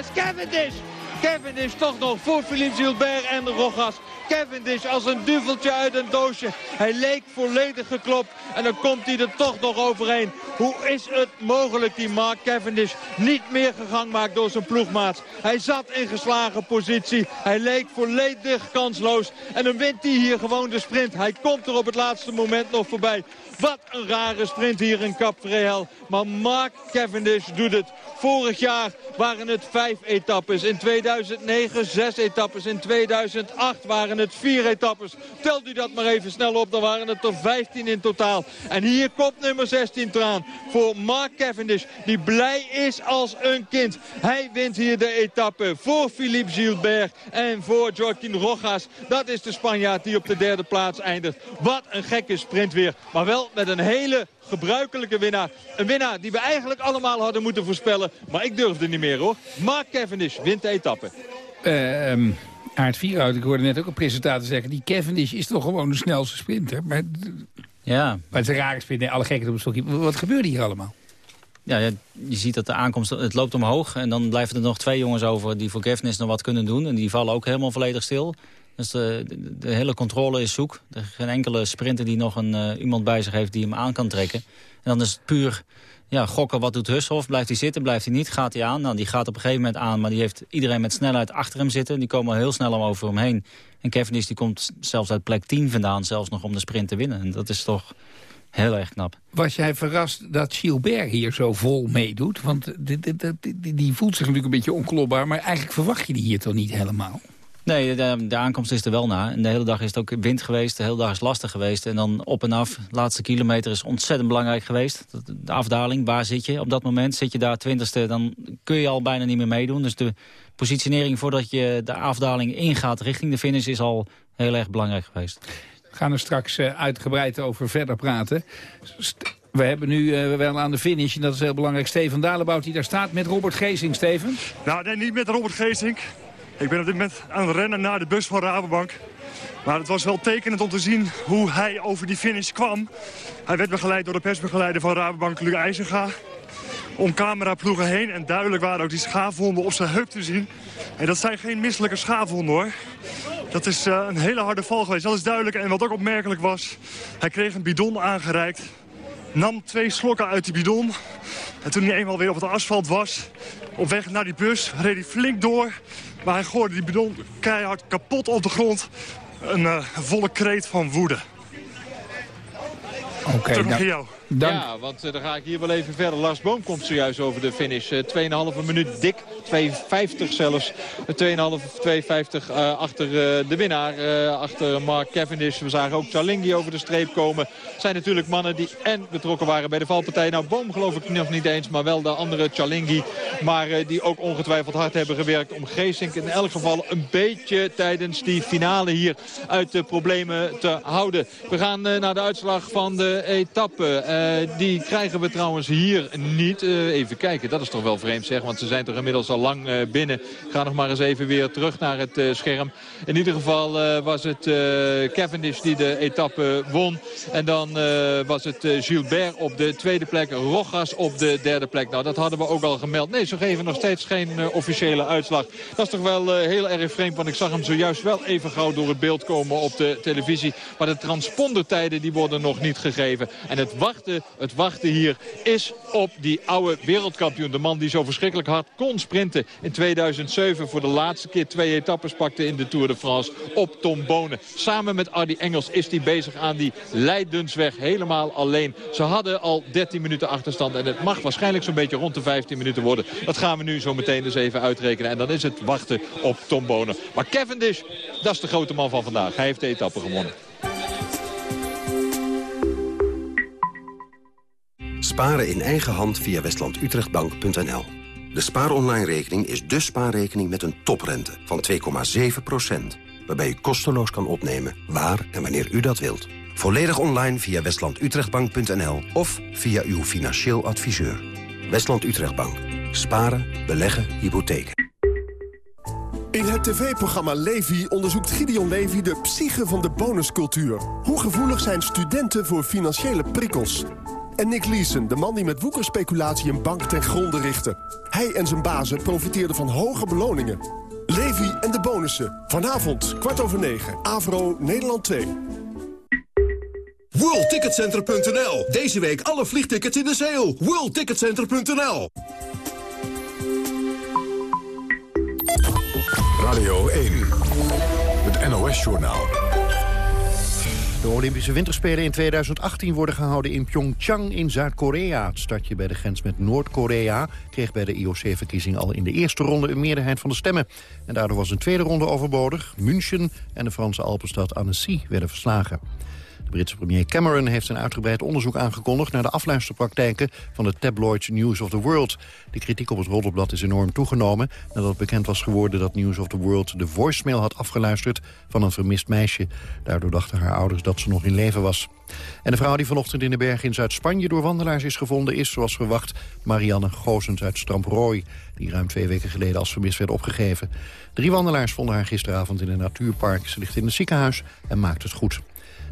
is Cavendish. Cavendish toch nog voor Philippe Gilbert en Rogas. Cavendish als een duveltje uit een doosje. Hij leek volledig geklopt en dan komt hij er toch nog overheen. Hoe is het mogelijk die Mark Cavendish niet meer gegang maakt door zijn ploegmaats? Hij zat in geslagen positie. Hij leek volledig kansloos. En dan wint hij hier gewoon de sprint. Hij komt er op het laatste moment nog voorbij. Wat een rare sprint hier in Cap Vrehel. Maar Mark Cavendish doet het. Vorig jaar waren het vijf etappes. In 2009 zes etappes. In 2008 waren het vier etappes. Telt u dat maar even snel op. Dan waren het er 15 in totaal. En hier komt nummer 16 eraan. Voor Mark Cavendish. Die blij is als een kind. Hij wint hier de etappe. Voor Philippe Gilbert. En voor Joaquin Rojas. Dat is de Spanjaard die op de derde plaats eindigt. Wat een gekke sprint weer. Maar wel met een hele gebruikelijke winnaar. Een winnaar die we eigenlijk allemaal hadden moeten voorspellen. Maar ik durfde niet meer hoor. Mark Cavendish wint de etappe. Uh, Aard Vierhout, ik hoorde net ook een presentator zeggen... die Cavendish is toch gewoon de snelste sprinter. Maar, ja. maar het is een rare sprint. Nee, alle gekken op een stokje. Wat gebeurde hier allemaal? Ja, je ziet dat de aankomst, het loopt omhoog. En dan blijven er nog twee jongens over die voor Cavendish nog wat kunnen doen. En die vallen ook helemaal volledig stil. Dus de, de, hele controle is zoek. Er is geen enkele sprinter die nog een, uh, iemand bij zich heeft die hem aan kan trekken. En dan is het puur ja, gokken, wat doet Hushoff? Blijft hij zitten, blijft hij niet? Gaat hij aan? Nou, die gaat op een gegeven moment aan, maar die heeft iedereen met snelheid achter hem zitten. Die komen heel snel over hem heen. En Cavendish die komt zelfs uit plek 10 vandaan, zelfs nog om de sprint te winnen. En dat is toch heel erg knap. Was jij verrast dat Gilbert hier zo vol meedoet? Want die, die, die, die voelt zich natuurlijk een beetje onklopbaar, maar eigenlijk verwacht je die hier toch niet helemaal? Nee, de, de, aankomst is er wel na. En de hele dag is het ook wind geweest. De hele dag is lastig geweest. En dan op en af. De laatste kilometer is ontzettend belangrijk geweest. De afdaling, waar zit je op dat moment? Zit je daar twintigste, dan kun je al bijna niet meer meedoen. Dus de positionering voordat je de afdaling ingaat richting de finish... is al heel erg belangrijk geweest. We gaan er straks uh, uitgebreid over verder praten. we hebben nu uh, wel aan de finish, en dat is heel belangrijk, Steven Dalebout die daar staat met Robert Geesing. Steven? Nou, nee, niet met Robert Geesing. Ik ben op dit moment aan het rennen naar de bus van Rabobank. Maar het was wel tekenend om te zien hoe hij over die finish kwam. Hij werd begeleid door de persbegeleider van Rabobank, Luc IJzerga. Om cameraploegen heen. En duidelijk waren ook die schaafwonden op zijn heup te zien. En dat zijn geen misselijke schaafwonden hoor. Dat is uh, een hele harde val geweest. Dat is duidelijk. En wat ook opmerkelijk was, hij kreeg een bidon aangereikt. Nam twee slokken uit die bidon. En toen hij eenmaal weer op het asfalt was, op weg naar die bus, reed hij flink door. Maar hij gooide die bidon keihard kapot op de grond. Een eh, volle kreet van woede. Oké, Terug naar dan- jou. Ja, want eh, dan ga ik hier wel even verder. Lars Boom komt zojuist over de finish. Eh, 2,5 minuut dik. 2,50 zelfs. Eh, 2,5, 2,50 eh, achter eh, de winnaar. achter Mark Cavendish. We zagen ook Chalingi over de streep komen. Zijn natuurlijk mannen die en betrokken waren bij de valpartij. Nou, Boom geloof ik nog niet eens. Maar wel de andere Chalingi. Maar die ook ongetwijfeld hard hebben gewerkt om Geesink in elk geval een beetje tijdens die finale hier uit de problemen te houden. We gaan naar de uitslag van de etappe. Eh, die krijgen we trouwens hier niet. Eh, even kijken, dat is toch wel vreemd zeg. Want ze zijn toch inmiddels al lang eh, binnen. Ik ga nog maar eens even weer terug naar het scherm. In ieder geval was het Cavendish die de etappe won. En dan was het Gilbert op de tweede plek. Rogas op de derde plek. Nou, dat hadden we ook al gemeld. Nee, ze geven nog steeds geen officiële uitslag. Dat is toch wel heel erg vreemd. Want ik zag hem zojuist wel even gauw door het beeld komen op de televisie. Maar de transpondertijden die worden nog niet gegeven. En het het wachten hier is op die oude wereldkampioen. De man die zo verschrikkelijk hard kon sprinten in 2007. Voor de laatste keer twee etappes pakte in de Tour de France op Tom Bonen. Samen met Ardy Engels is hij bezig aan die Leidensweg helemaal alleen. Ze hadden al 13 minuten achterstand en het mag waarschijnlijk zo'n beetje rond de 15 minuten worden. Dat gaan we nu zo meteen eens even uitrekenen. En dan is het wachten op Tom Bonen. Maar Cavendish, dat is de grote man van vandaag. Hij heeft de etappe gewonnen. Sparen in eigen hand via westlandutrechtbank.nl. De spaaronline-rekening is de spaarrekening met een toprente van 2,7%. Waarbij u kosteloos kan opnemen waar en wanneer u dat wilt. Volledig online via westlandutrechtbank.nl of via uw financieel adviseur. Westland Utrechtbank. Sparen, beleggen, hypotheken. In het tv-programma Levi onderzoekt Gideon Levi de psyche van de bonuscultuur. Hoe gevoelig zijn studenten voor financiële prikkels? En Nick Leeson, de man die met woekerspeculatie een bank ten gronde richtte. Hij en zijn bazen profiteerden van hoge beloningen. Levi en de bonussen. Vanavond, kwart over negen. Avro, Nederland 2. WorldTicketCenter.nl. Deze week alle vliegtickets in de sale. WorldTicketCenter.nl. Radio 1. Het NOS-journaal. De Olympische Winterspelen in 2018 worden gehouden in Pyeongchang in Zuid-Korea. Het stadje bij de grens met Noord-Korea kreeg bij de IOC-verkiezing al in de eerste ronde een meerderheid van de stemmen. En daardoor was een tweede ronde overbodig. München en de Franse Alpenstad Annecy werden verslagen. De Britse premier Cameron heeft een uitgebreid onderzoek aangekondigd... naar de afluisterpraktijken van de tabloid News of the World. De kritiek op het roddelblad is enorm toegenomen... nadat bekend was geworden dat News of the World de voicemail had afgeluisterd van een vermist meisje. Daardoor dachten haar ouders dat ze nog in leven was. En de vrouw die vanochtend in de bergen in Zuid-Spanje door wandelaars is gevonden... is, zoals verwacht, Marianne Goosens uit Stramprooi... die ruim twee weken geleden als vermist werd opgegeven. Drie wandelaars vonden haar gisteravond in een natuurpark. Ze ligt in het ziekenhuis en maakt het goed.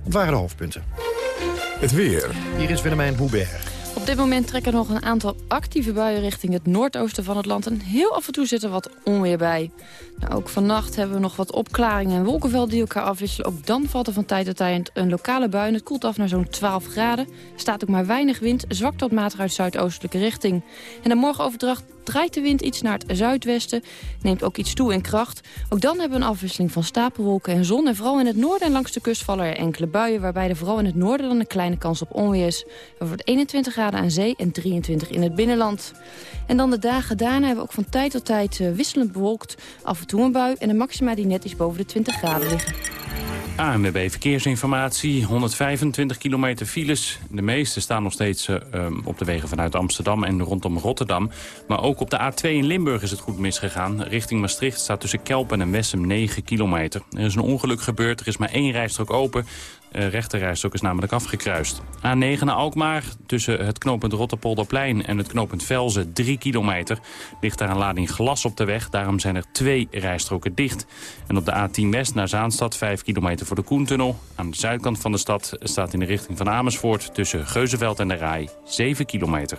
Het waren de hoofdpunten. Het weer. Hier is Willemijn Hubert. Op dit moment trekken nog een aantal actieve buien richting het noordoosten van het land. En heel af en toe zit er wat onweer bij. Nou, ook vannacht hebben we nog wat opklaringen en wolkenvelden die elkaar afwisselen. Ook dan valt er van tijd tot tijd een lokale bui. En het koelt af naar zo'n 12 graden. Er staat ook maar weinig wind, zwak tot matig uit zuidoostelijke richting. En de morgenoverdracht draait de wind iets naar het zuidwesten. Neemt ook iets toe in kracht. Ook dan hebben we een afwisseling van stapelwolken en zon. En vooral in het noorden en langs de kust vallen er enkele buien... waarbij er vooral in het noorden dan een kleine kans op onweer is. Er wordt 21 graden aan zee en 23 in het binnenland. En dan de dagen daarna hebben we ook van tijd tot tijd eh, wisselend bewolkt. Af en toe een bui en de maxima die net iets boven de 20 graden liggen. ANWB Verkeersinformatie, 125 kilometer files. De meeste staan nog steeds eh, um, op de wegen vanuit Amsterdam en rondom Rotterdam. Maar ook op de A2 in Limburg is het goed misgegaan. Richting Maastricht staat tussen Kelpen en Wessem 9 kilometer. Er is een ongeluk gebeurd, er is maar één rijstrook open. De rechterrijstrook is namelijk afgekruist. A9 naar Alkmaar, tussen het knooppunt Rotterpolderplein en het knooppunt Velzen 3 kilometer. Ligt daar een lading glas op de weg, daarom zijn er twee rijstroken dicht. En op de A10 West naar Zaanstad 5 kilometer voor de Koentunnel. Aan de zuidkant van de stad staat in de richting van Amersfoort... tussen Geuzenveld en de Rai 7 kilometer.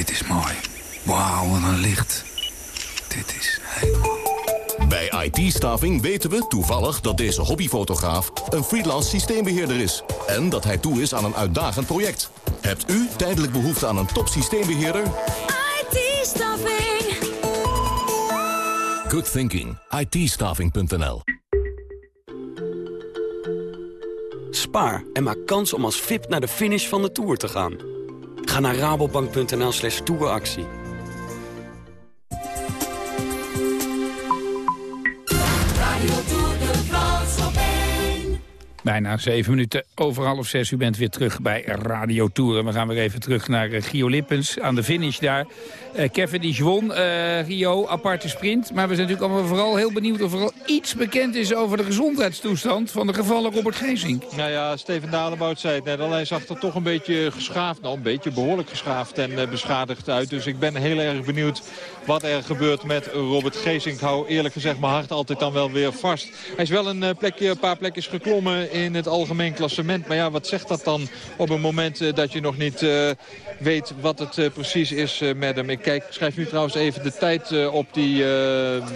Dit is mooi. Wauw, wat een licht. Dit is helemaal... Bij IT-staving weten we toevallig dat deze hobbyfotograaf een freelance systeembeheerder is. En dat hij toe is aan een uitdagend project. Hebt u tijdelijk behoefte aan een top systeembeheerder? IT-staffing. Good thinking. it Spaar en maak kans om als VIP naar de finish van de Tour te gaan. Ga naar rabobank.nl slash touractie. Bijna zeven minuten over half zes. U bent weer terug bij Radio. En we gaan weer even terug naar uh, Gio Lippens aan de finish daar. Uh, Kevin die won, uh, Gio, aparte sprint. Maar we zijn natuurlijk allemaal vooral heel benieuwd of er al iets bekend is over de gezondheidstoestand van de gevallen Robert Geesink. Nou ja, Steven Dalebout zei het net al. Hij zag er toch een beetje geschaafd, nou een beetje behoorlijk geschaafd en beschadigd uit. Dus ik ben heel erg benieuwd wat er gebeurt met Robert Geesink. Hou eerlijk gezegd mijn hart altijd dan wel weer vast. Hij is wel een, plekje, een paar plekjes geklommen in het algemeen klassement. Maar ja, wat zegt dat dan op een moment uh, dat je nog niet uh, weet wat het uh, precies is met hem? Ik kijk, schrijf nu trouwens even de tijd op die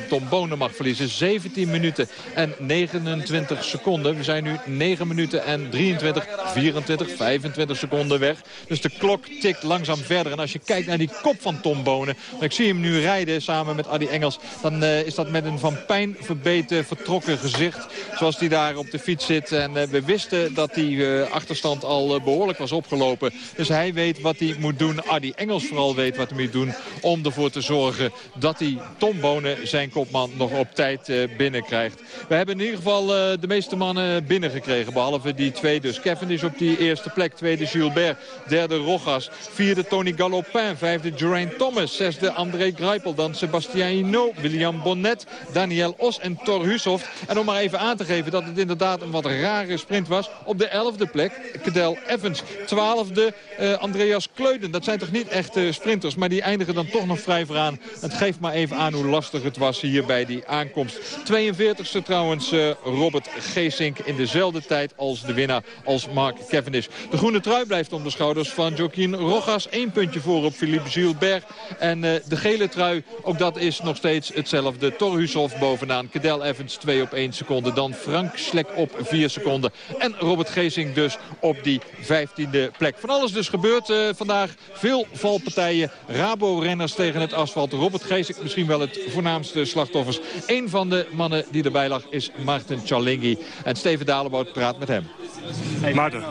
Tom Bonen mag verliezen. 17 minuten en 29 seconden. We zijn nu 9 minuten en 23, 24, 25 seconden weg. Dus de klok tikt langzaam verder. En als je kijkt naar die kop van Tom Bonen... ik zie hem nu rijden samen met Adi Engels... dan is dat met een van pijn verbeten, vertrokken gezicht. Zoals hij daar op de fiets zit en we wisten dat die achterstand al behoorlijk was opgelopen. Dus hij weet wat hij moet doen. Adi Engels vooral weet wat hij moet doen om ervoor te zorgen dat hij Tom Bonen, zijn kopman, nog op tijd uh, binnenkrijgt. We hebben in ieder geval de meeste mannen binnengekregen. Behalve die twee dus. Kevin is op die eerste plek. Tweede Gilbert. Derde Rogas. Vierde Tony Galopin. Vijfde Geraint Thomas. Zesde André Greipel. Dan Sebastien Hinault. William Bonnet. Daniel Os en Thor Hushoff. En om maar even aan te geven dat het inderdaad een wat rare sprint was. Op de 11e plek Cadel Evans. 12e uh, Andreas Dat zijn toch niet echt sprinters. Maar die eindigen dan toch nog vrij vooraan. Het geeft maar even aan hoe lastig het was hier bij die aankomst. 42e trouwens uh, Robert Geesink in dezelfde tijd als de winnaar. Als Mark Cavendish. De groene trui blijft om de schouders van Joaquin Rojas. Eén puntje voor op Philippe Gilbert. En uh, de gele trui, ook dat is nog steeds hetzelfde. Torhushoff bovenaan. Cadel Evans 2 op 1 seconde. Dan Frank Slek op 4 seconden. En Robert Geesink dus op die 15e plek. Van alles dus gebeurt uh, vandaag. Veel valpartijen. Rabo-renners tegen het asfalt. Robert Geesink misschien wel het voornaamste slachtoffers. Een van de mannen die erbij lag is Maarten Chalingi. En Steven Dalebout praat met hem. Maarten,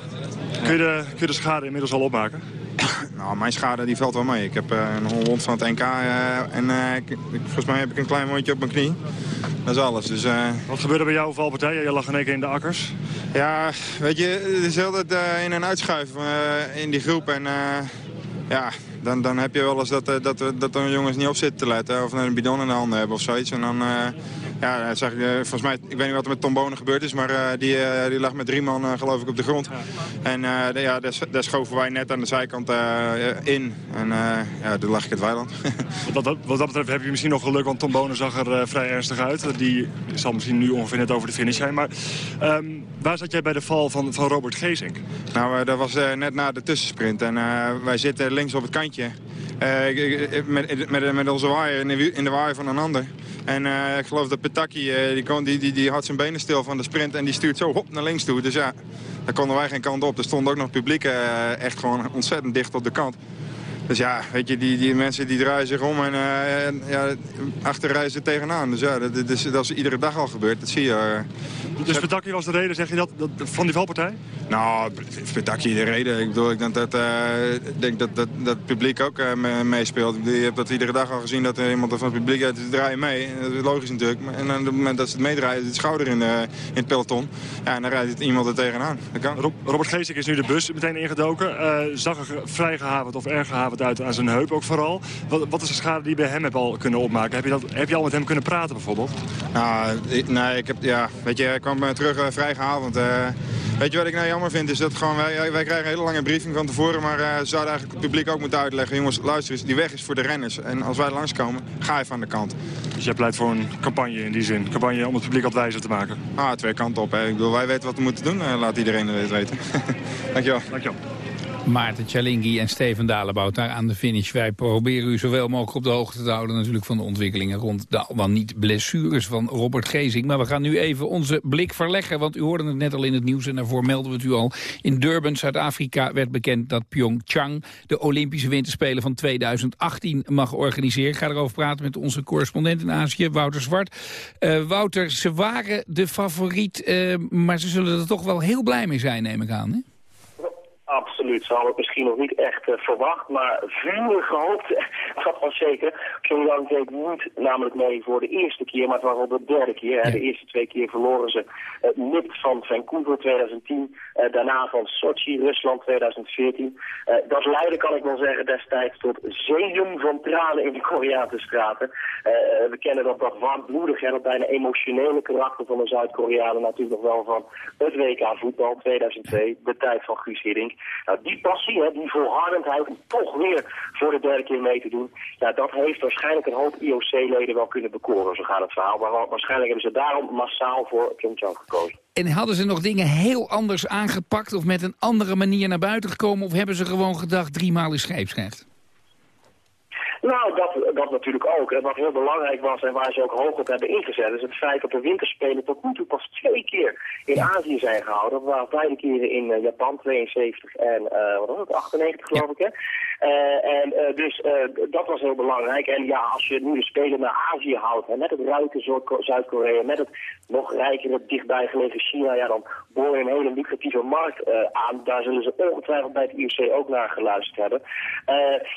kun je, de, kun je de schade inmiddels al opmaken? Nou, mijn schade die valt wel mee. Ik heb uh, een wond van het NK uh, en uh, ik, volgens mij heb ik een klein wondje op mijn knie. Dat is alles. Dus, Wat gebeurde bij jouw valpartij? Je lag in één keer in de akkers. Ja, weet je, het is altijd in- en uitschuiven in die groep. En ja, dan, dan heb je wel eens dat, dat, dat er jongens niet op zitten te letten. Of een bidon in de handen hebben of zoiets. En dan ja, zag ik, volgens mij, ik weet niet wat er met Tom Bonen gebeurd is, maar uh, die, uh, die lag met drie man geloof ik op de grond. En de, ja, daar, daar schoven wij net aan de zijkant in. En ja, toen lag ik het weiland. wat, dat, wat dat betreft heb je misschien nog geluk, want Tom Bonen zag er vrij ernstig uit. Die zal misschien nu ongeveer net over de finish zijn. Maar um, waar zat jij bij de val van, van Robert Geesink? Nou, dat was net na de tussensprint. En wij zitten links op het kantje. Met, met, met onze waaier in de, waaier van een ander. En uh, ik geloof dat Petaki, uh, die, kon, die, die, die had zijn benen stil van de sprint en die stuurt zo hop naar links toe. Dus ja, daar konden wij geen kant op. Er stond ook nog publiek echt gewoon ontzettend dicht op de kant. Dus ja, weet je, die, die mensen die draaien zich om en, uh, en ja, achter rijden ze tegenaan. Dus ja, dat, dat, is, dat is iedere dag al gebeurd, dat zie je. Dus Petaki was de reden, zeg je dat, dat van die valpartij? Nou, Petaki de reden. Ik bedoel, ik denk dat, uh, denk dat, dat, dat het publiek ook meespeelt. Je hebt dat iedere dag al gezien dat er iemand van het publiek uit draaien mee. Dat is logisch natuurlijk. En op het moment dat ze het meedraaien, het schouder in, de, in het peloton. Ja, en dan rijdt iemand er tegenaan. Dat kan. Rob, Robert Geesink is nu de bus meteen ingedoken. zag er vrij gehavend of erg gehavend uit aan zijn heup ook vooral. Wat, wat is de schade die je bij hem hebt al kunnen opmaken? Heb je, dat, heb je al met hem kunnen praten bijvoorbeeld? Nou, ik, nee, ik heb, ja, weet je, hij kwam terug uh, vrij gehavend. Uh, Weet je wat ik nou jammer vind? Is dat gewoon, wij, wij krijgen een hele lange briefing van tevoren. Maar eh, ze zouden eigenlijk het publiek ook moeten uitleggen. Jongens, luister eens, die weg is voor de renners. En als wij langskomen, ga even aan de kant. Dus jij pleit voor een campagne in die zin? Campagne om het publiek wat wijzer te maken? Ah, twee kanten op. Hè. Ik bedoel, wij weten wat we moeten doen. Eh, laat iedereen het weten. Dankjewel. Dankjewel. Maarten Tjalingi en Steven Dalebout daar aan de finish. Wij proberen u zoveel mogelijk op de hoogte te houden... natuurlijk van de ontwikkelingen rond de al dan niet blessures van Robert Gezing. Maar we gaan nu even onze blik verleggen, want u hoorde het net al in het nieuws... en daarvoor melden we het u al. In Durban, Zuid-Afrika, werd bekend dat Pyeongchang... de Olympische Winterspelen van 2018 mag organiseren. Ik ga erover praten met onze correspondent in Azië, Wouter Zwart. Uh, Wouter, ze waren de favoriet, uh, maar ze zullen er toch wel heel blij mee zijn, neem ik aan, hè? Ze hadden het misschien nog niet echt uh, verwacht, maar vurig gehoopt. dat was zeker. Pyongyang deed niet namelijk mee voor de eerste keer, maar het was al de derde keer. Hè. De eerste twee keer verloren ze het uh, NIP van Vancouver 2010, uh, daarna van Sochi, Rusland 2014. dat leidde, kan ik wel zeggen, destijds tot zeeën van tranen in de Koreaanse straten. we kennen dat dat warmbloedig en dat bijna emotionele karakter van de Zuid-Koreanen natuurlijk nog wel van het WK voetbal 2002, de tijd van Guus Hiddink. Nou, die passie, hè, die volhardendheid om toch weer voor de derde keer mee te doen... Ja, dat heeft waarschijnlijk een hoop IOC-leden wel kunnen bekoren, zo gaat het verhaal. Maar waarschijnlijk hebben ze daarom massaal voor Pyeongchang gekozen. En hadden ze nog dingen heel anders aangepakt of met een andere manier naar buiten gekomen... of hebben ze gewoon gedacht, drie maal is scheepsrecht? Nou, dat, dat natuurlijk ook. En wat heel belangrijk was en waar ze ook hoog op hebben ingezet... is het feit dat de winterspelen tot nu toe pas twee keer in Azië zijn gehouden. Dat waren beide keren in uh, Japan, 72 en uh, wat was het, 98 geloof ik, hè? Uh, en uh, dus dat was heel belangrijk. En ja, als je nu de Spelen naar Azië houdt, hè, met het rijke Zuid-Korea, met het nog rijkere, dichtbij gelegen China, ja, dan boor je een hele lucratieve markt aan. Daar zullen ze ongetwijfeld bij het IOC ook naar geluisterd hebben.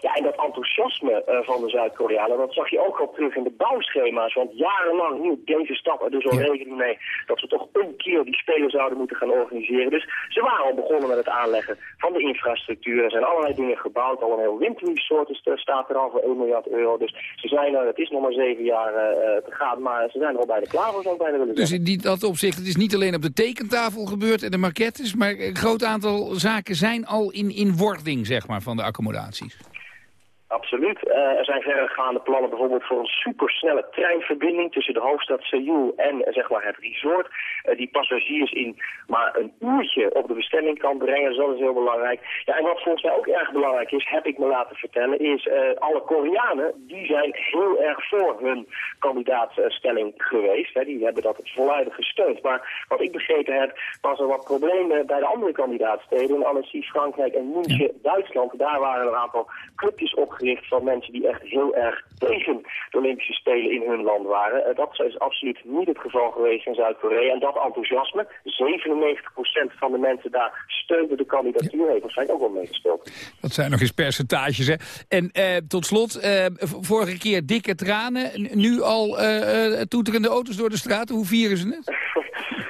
ja, en dat enthousiasme van de Dat zag je ook al terug in de bouwschema's. Want jarenlang hield deze stad er dus al rekening mee dat ze toch een keer die Spelen zouden moeten gaan organiseren. Dus ze waren al begonnen met het aanleggen van de infrastructuur. Er zijn allerlei dingen gebouwd, al een heel windresort is, staat er al voor 1 miljard euro. Dus ze zijn er, het is nog maar zeven jaar uh, te gaan, maar ze zijn er al bijna klaar voor, zou ik bijna willen zeggen. Dus in die, dat opzicht, het is niet alleen op de tekentafel gebeurd en de maquettes, maar een groot aantal zaken zijn al in, in wording, zeg maar, van de accommodaties. Absoluut. Uh, er zijn verregaande plannen bijvoorbeeld voor een supersnelle treinverbinding tussen de hoofdstad Seoul en zeg maar, het resort. Uh, die passagiers in maar een uurtje op de bestemming kan brengen. Dus dat is heel belangrijk. Ja, en wat volgens mij ook erg belangrijk is, heb ik me laten vertellen, is uh, alle Koreanen die zijn heel erg voor hun kandidaatstelling geweest. Hè. Die hebben dat volledig gesteund. Maar wat ik begrepen heb, was er wat problemen bij de andere kandidaatsteden. In Annecy, Frankrijk en München, Duitsland. Daar waren een aantal clubjes opgericht van mensen die echt heel erg tegen de Olympische Spelen in hun land waren. Uh, dat is absoluut niet het geval geweest in Zuid-Korea. En dat enthousiasme, 97% van de mensen daar steunde de kandidatuur, heeft waarschijnlijk ook wel meegespeeld. Dat zijn nog eens percentages, hè. En uh, tot slot, uh, vorige keer dikke tranen, nu al toeterende auto's door de straten. Hoe vieren ze het?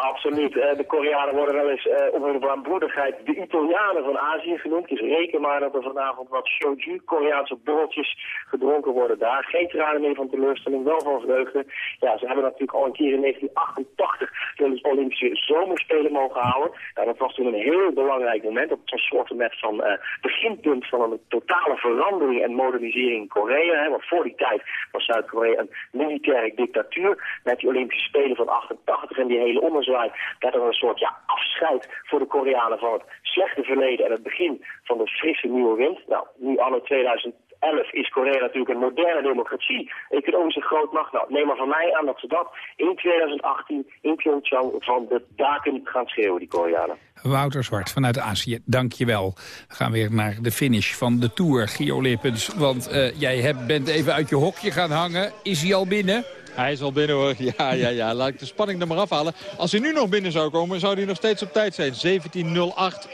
Absoluut. Uh, de Koreanen worden wel eens uh, op hun warmbloedigheid de Italianen van Azië genoemd. Dus reken maar dat er vanavond wat shoju, Koreaanse borreltjes, gedronken worden daar. Geen tranen meer van teleurstelling, wel van vreugde. Ja, ze hebben natuurlijk al een keer in 1988 de Olympische Zomerspelen mogen houden. Nou, dat was toen een heel belangrijk moment. Dat was een soort met van uh, beginpunt van een totale verandering en modernisering in Korea. Hè. Want voor die tijd was Zuid-Korea een militaire dictatuur. Met die Olympische Spelen van 88 en die hele werd er een soort ja, afscheid voor de Koreanen van het slechte verleden en het begin van de frisse nieuwe wind. Nou, nu anno 2011 is Korea natuurlijk een moderne democratie, economische grootmacht. Nou, neem maar van mij aan dat ze dat in 2018 in Pyeongchang van de daken gaan schreeuwen, die Koreanen. Wouter Zwart vanuit Azië, dank je wel. We gaan weer naar de finish van de Tour, Gio Lippens. Want uh, jij hebt, bent even uit je hokje gaan hangen. Is hij al binnen? Hij is al binnen hoor. Ja, ja, ja. Laat ik de spanning er maar afhalen. Als hij nu nog binnen zou komen, zou hij nog steeds op tijd zijn. 17.08,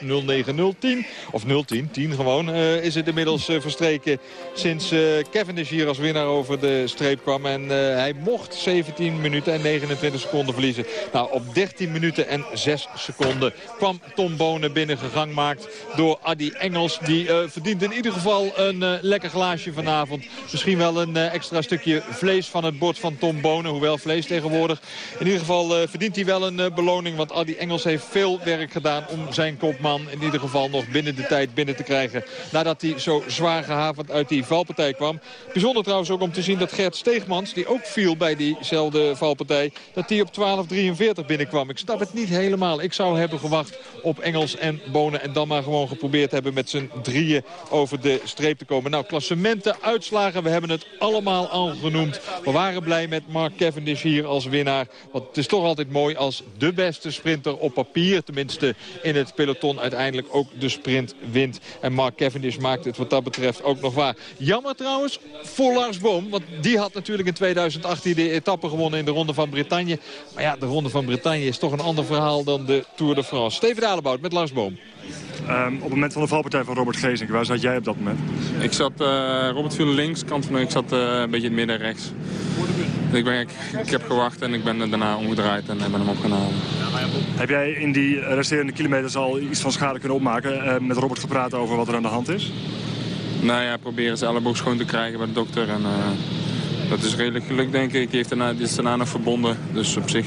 09.010. Of 010, 10 gewoon. Uh, is het inmiddels uh, verstreken sinds uh, Cavendish hier als winnaar over de streep kwam. En hij mocht 17 minuten en 29 seconden verliezen. Nou, op 13 minuten en 6 seconden kwam Tom Bonen binnen maakt door Adi Engels. Die verdient in ieder geval een lekker glaasje vanavond. Misschien wel een extra stukje vlees van het bord van Tom Bonen. Hoewel vlees tegenwoordig. In ieder geval eh, verdient hij wel een eh, beloning. Want Adi Engels heeft veel werk gedaan om zijn kopman in ieder geval nog binnen de tijd binnen te krijgen. Nadat hij zo zwaar gehavend uit die valpartij kwam. Bijzonder trouwens ook om te zien dat Gert Steegmans, die ook viel bij diezelfde valpartij, dat hij op 12.43 binnenkwam. Ik snap het niet helemaal. Ik zou hebben gewacht op Engels en Bonen en dan maar gewoon geprobeerd hebben met z'n drieën over de streep te komen. Nou, klassementen, uitslagen, we hebben het allemaal al genoemd. We waren blij met Mark Cavendish hier als winnaar. Want het is toch altijd mooi als de beste sprinter op papier, tenminste in het peloton, uiteindelijk ook de sprint wint. En Mark Cavendish maakt het wat dat betreft ook nog waar. Jammer trouwens voor Lars Boom, want die had natuurlijk in 2018 de etappe gewonnen in de Ronde van Bretagne. Maar ja, de Ronde van Bretagne is toch een ander verhaal dan de Tour de France. Steven Dalebout met Lars Boom. Ehm, op het moment van de valpartij van Robert Geesink, waar zat jij op dat moment? Ik zat, eh, Robert viel links, kant van ik zat eh, een beetje in het midden rechts. Dus ik, ben, ik, ik heb gewacht en ik ben daarna omgedraaid en ben hem opgenomen. Heb jij in die resterende kilometers al iets van schade kunnen opmaken? eh, met Robert gepraat over wat er aan de hand is? Nou ja, proberen zijn elleboog schoon te krijgen bij de dokter. En, eh, dat is redelijk gelukt, denk ik. Die heeft daarna, die is daarna nog verbonden. Dus op zich,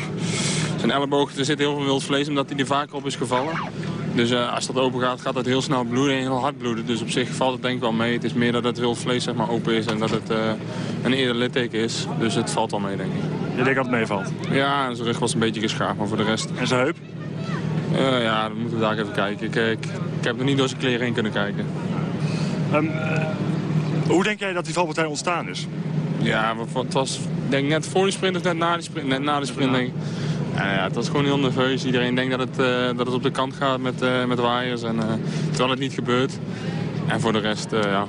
zijn elleboog, er zit heel veel wild vlees omdat hij er vaker op is gevallen. Dus eh, als dat open gaat, gaat het heel snel bloeden en heel hard bloeden. Dus op zich valt het denk ik wel mee. Het is meer dat het wild vlees zeg maar, open is en dat het eh, een eerder litteken is. Dus het valt wel mee, denk ik. Je denkt dat het meevalt? Ja, en zijn rug was een beetje geschaafd, maar voor de rest... En zijn heup? Eh, ja, dan moeten we daar even kijken. Ik, ik, ik heb nog niet door zijn kleren heen kunnen kijken. Ehm, eh, hoe denk jij dat die valpartij ontstaan is? Ja, het was denk ik net voor die sprint of net na die sprint. Net na de sprint, denk ik. Ja, het was gewoon heel nerveus. Iedereen denkt dat het, eh, dat het op de kant gaat met, eh, met waaiers. En, eh, terwijl het niet gebeurt. En voor de rest, ja.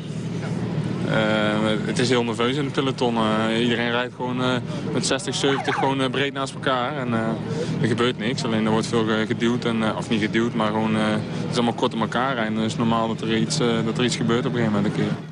Het is heel nerveus in het peloton. Iedereen rijdt gewoon met 60, 70 gewoon breed naast elkaar. En er gebeurt niks. Alleen er wordt veel geduwd. En, of niet geduwd, maar gewoon het is allemaal kort op elkaar. En het is normaal dat er, iets, dat er iets gebeurt op een gegeven moment een keer.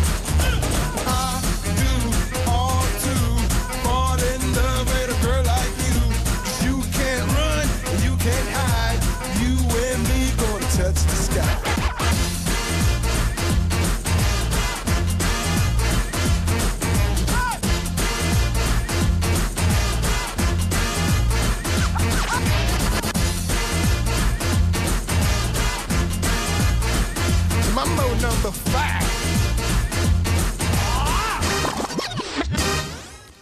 the sky.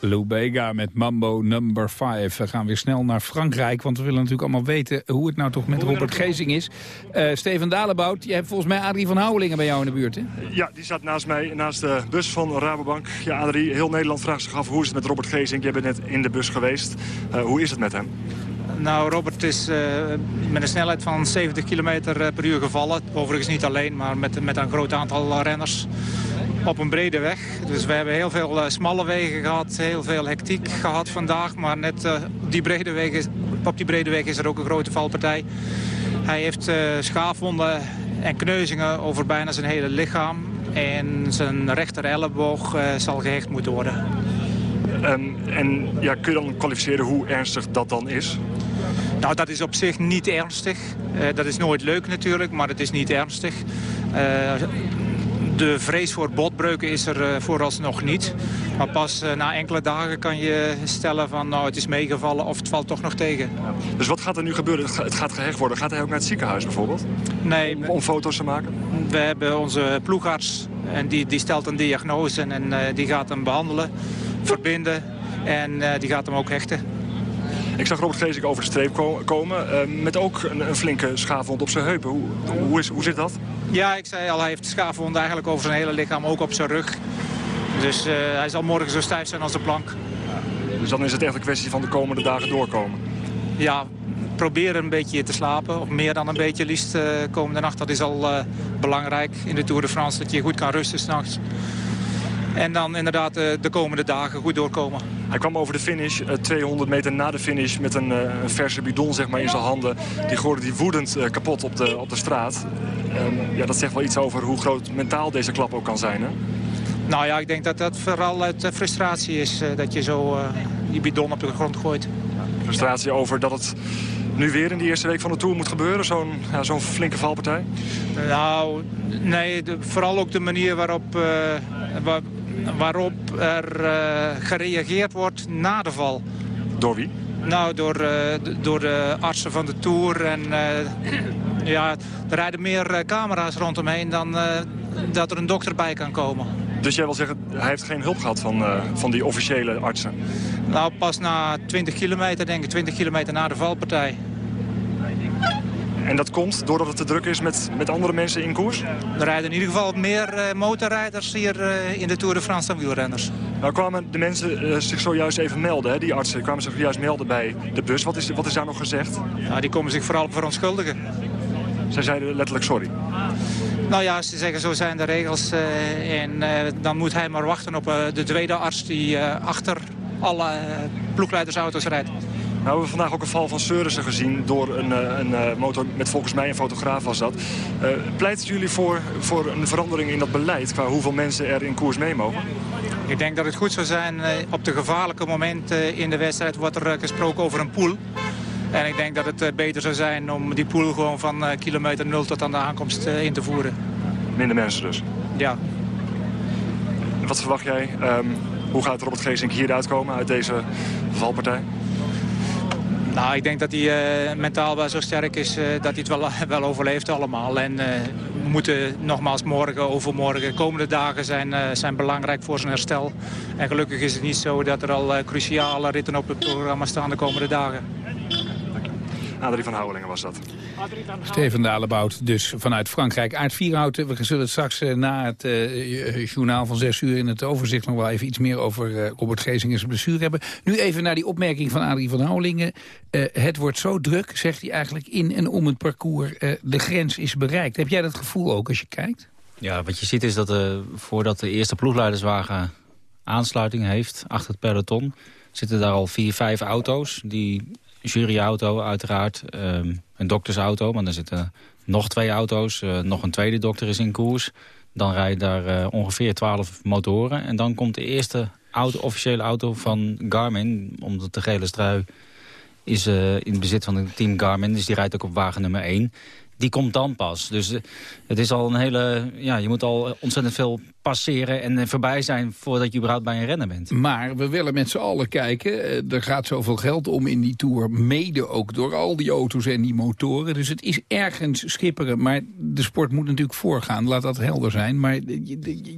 Lou Bega met Mambo Number 5. We gaan weer snel naar Frankrijk, want we willen natuurlijk allemaal weten... hoe het nou toch met Robert Gezing is. Eh, Steven Dalebout, je hebt volgens mij Adrie van Houwelingen bij jou in de buurt, hè? Ja, die staat naast mij, naast de bus van Rabobank. Ja, Adrie, heel Nederland vraagt zich af hoe is het met Robert Gezink. Jij bent net in de bus geweest. Eh, hoe is het met hem? Nou, Robert is eh, met een snelheid van 70 km per uur gevallen. Overigens niet alleen, maar met, met een groot aantal renners op een brede weg. Dus we hebben heel veel eh, smalle wegen gehad, heel veel hectiek gehad vandaag. Maar net eh, op, die brede weg is, op die brede weg is er ook een grote valpartij. Hij heeft uh, schaafwonden en kneuzingen over bijna zijn hele lichaam. En zijn rechter elleboog zal gehecht moeten worden. Um, en ja, kun je dan kwalificeren hoe ernstig dat dan is? Nou, dat is op zich niet ernstig. Uh, dat is nooit leuk natuurlijk, maar het is niet ernstig. Uh, de vrees voor botbreuken is er uh, vooralsnog niet. Maar pas na enkele dagen kan je stellen van nou het is meegevallen of het valt toch nog tegen. Dus wat gaat er nu gebeuren? Het gaat gehecht worden. Gaat hij ook naar het ziekenhuis bijvoorbeeld? Nee. Om, om foto's te maken? We hebben onze ploegarts en die, die stelt een diagnose en uh, die gaat hem behandelen, verbinden en uh, die gaat hem ook hechten. Ik zag Robert Geesink over de streep ko komen uh, met ook een, een, flinke schaafwond op zijn heupen. Hoe, hoe, is, hoe zit dat? Ja, ik zei al, hij heeft schaafwond eigenlijk over zijn hele lichaam, ook op zijn rug. Dus uh, hij zal morgen zo stijf zijn als de plank. Dus dan is het echt een kwestie van de komende dagen doorkomen? Ja, probeer een beetje te slapen. Of meer dan een beetje liefst uh, komende nacht. Dat is al uh, belangrijk in de Tour de France, dat je goed kan rusten s'nachts. En dan inderdaad uh, de komende dagen goed doorkomen. Hij kwam over de finish, uh, 200 meter na de finish... met een, uh, een verse bidon zeg maar, in zijn handen. Die gooide die woedend uh, kapot op de, op de straat. Um, ja, dat zegt wel iets over hoe groot mentaal deze klap ook kan zijn, hè? Nou ja, ik denk dat dat vooral uit frustratie is... dat je zo die bidon op de grond gooit. Frustratie over dat het nu weer in de eerste week van de Tour moet gebeuren? Zo'n ja, zo'n flinke valpartij? Nou, nee, de, vooral ook de manier waarop... Waar, waarop er uh, gereageerd wordt na de val. Door wie? Nou, door, uh, door de artsen van de Tour. En uh, ja, er rijden meer camera's rondomheen dan dat er een dokter bij kan komen. Dus jij wil zeggen, hij heeft geen hulp gehad van, van die officiële artsen? Nou, pas na 20 kilometer, denk ik. 20 kilometer na de valpartij. En dat komt doordat het te druk is met, met andere mensen in koers? Er rijden in ieder geval meer uh, motorrijders hier uh, in de Tour de France dan wielrenners. Nou kwamen de mensen uh, zich zojuist even melden, hè? die artsen kwamen zich juist melden bij de bus. Wat is, wat is daar nog gezegd? Nou, die komen zich vooral verontschuldigen. Zij zeiden letterlijk sorry? Nou ja, ze zeggen zo zijn de regels. en dan moet hij maar wachten op de tweede arts die achter alle ploegleidersauto's rijdt. Nou, we hebben vandaag ook een val van Seurissen gezien door een, een, een, motor met volgens mij een fotograaf was dat. Uh, pleiten jullie voor, voor een verandering in dat beleid qua hoeveel mensen er in koers mee mogen? Ik denk dat het goed zou zijn. Op de gevaarlijke momenten in de wedstrijd wordt er gesproken over een pool. En ik denk dat het beter zou zijn om die pool gewoon van kilometer nul tot aan de aankomst in te voeren. Minder mensen dus? Ja. Wat verwacht jij? Um, hoe gaat Robert Geesink hieruit komen uit deze valpartij? Nou, ik denk dat hij uh, mentaal wel zo sterk is uh, dat hij het wel, wel overleeft allemaal. En uh, we moeten nogmaals morgen, overmorgen, komende dagen zijn, zijn belangrijk voor zijn herstel. En gelukkig is het niet zo dat er al cruciale ritten op het programma staan de komende dagen. Adrie van Houwelingen was dat. Steven Dalebout, dus vanuit Frankrijk. Aard Vierhouten, we zullen het straks uh, na het uh, journaal van 6 uur... in het overzicht nog wel even iets meer over uh, Robert Gezing en zijn blessure hebben. Nu even naar die opmerking van Adrie van Houwelingen. het wordt zo druk, zegt hij eigenlijk, in en om het parcours. de grens is bereikt. Heb jij dat gevoel ook als je kijkt? Ja, wat je ziet is dat voordat de eerste ploegleiderswagen aansluiting heeft... achter het peloton, zitten daar al vier, vijf auto's... die juryauto uiteraard, um, een doktersauto, want er zitten nog twee auto's. Uh, nog een tweede dokter is in koers. Dan rijden daar uh, ongeveer twaalf motoren. En dan komt de eerste auto, officiële auto van Garmin, omdat de gele strui is uh, in bezit van het team Garmin. Dus die rijdt ook op wagen nummer 1. Die komt dan pas. Dus het is al een hele... Ja, je moet al ontzettend veel passeren en eh, voorbij zijn voordat je überhaupt bij een renner bent. Maar we willen met z'n allen kijken. Eh, Er gaat zoveel geld om in die Tour. Mede ook door al die auto's en die motoren. Dus het is ergens schipperen. Maar de sport moet natuurlijk voorgaan. Laat dat helder zijn. Maar eh,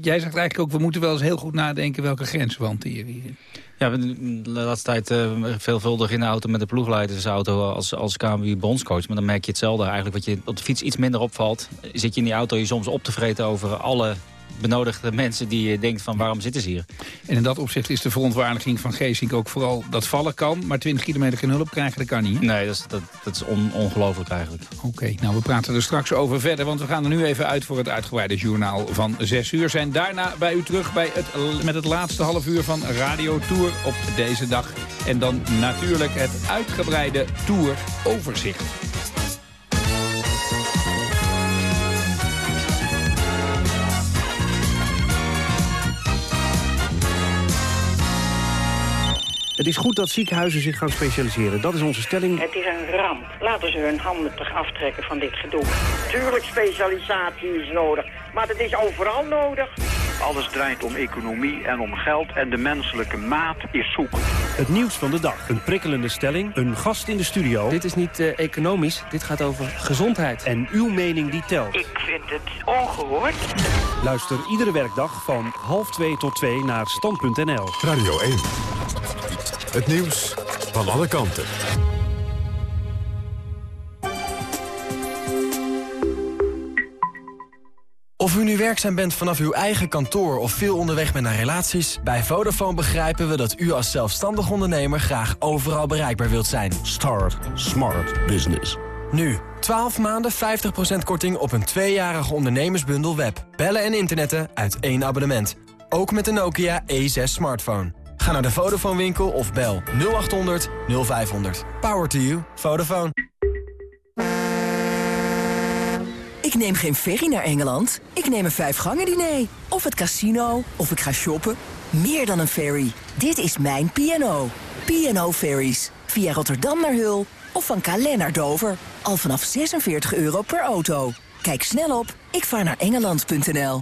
jij zegt eigenlijk ook... we moeten wel eens heel goed nadenken welke grenzen we hanteren hierin. Ja, de laatste tijd eh, veelvuldig in de auto met de ploegleidersauto als, als KMU bondscoach. Maar dan merk je hetzelfde eigenlijk. Wat je op de fiets iets minder opvalt. Zit je in die auto je soms op te vreten over alle benodigde mensen die je denkt van waarom zitten ze hier? En in dat opzicht is de verontwaardiging van Geesink ook vooral dat vallen kan. Maar 20 kilometer geen hulp krijgen, dat kan niet. hè? Nee, dat is, dat, dat is on, ongelooflijk eigenlijk. Oké, nou we praten er straks over verder, want we gaan er nu even uit voor het uitgebreide journaal van 6 uur. Zijn daarna bij u terug bij het, met het laatste half uur van Radio Tour op deze dag. En dan natuurlijk het uitgebreide Tour overzicht. Het is goed dat ziekenhuizen zich gaan specialiseren. Dat is onze stelling. Het is een ramp. Laten ze hun handen toch aftrekken van dit gedoe. Tuurlijk, specialisatie is nodig, maar het is overal nodig. Alles draait om economie en om geld en de menselijke maat is zoek. Het nieuws van de dag. Een prikkelende stelling. Een gast in de studio. Dit is niet economisch. Dit gaat over gezondheid. En uw mening die telt. Ik vind het ongehoord. Luister iedere werkdag van half twee tot twee naar stand.nl. Radio 1. Het nieuws van alle kanten. Of u nu werkzaam bent vanaf uw eigen kantoor of veel onderweg bent naar relaties... bij Vodafone begrijpen we dat u als zelfstandig ondernemer graag overal bereikbaar wilt zijn. Start Smart Business. Nu, 12 maanden 50% korting op een tweejarige ondernemersbundel web. Bellen en internetten uit één abonnement. Ook met de Nokia E6 smartphone. Ga naar de Vodafone winkel of bel 0800 0500. Power to you. Vodafone. Ik neem geen ferry naar Engeland. Ik neem een vijfgangen diner. Of het casino. Of ik ga shoppen. Meer dan een ferry. Dit is mijn P&O. P&O Ferries. Via Rotterdam naar Hul. Of van Calais naar Dover. Al vanaf 46 euro per auto. Kijk snel op ikvaarnaarengeland.nl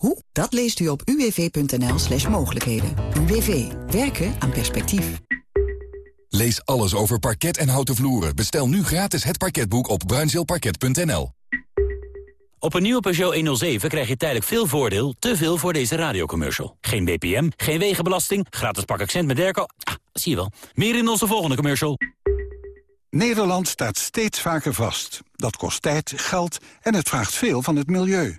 Hoe? Dat leest u op uwv.nl slash mogelijkheden. UWV. Werken aan perspectief. Lees alles over parket en houten vloeren. Bestel nu gratis het parketboek op bruinzeelparket.nl. Op een nieuwe Peugeot 107 krijg je tijdelijk veel voordeel, te veel voor deze radiocommercial. Geen BPM, geen wegenbelasting, gratis pak accent met Derco. Ah, zie je wel. Meer in onze volgende commercial. Nederland staat steeds vaker vast. Dat kost tijd, geld en het vraagt veel van het milieu.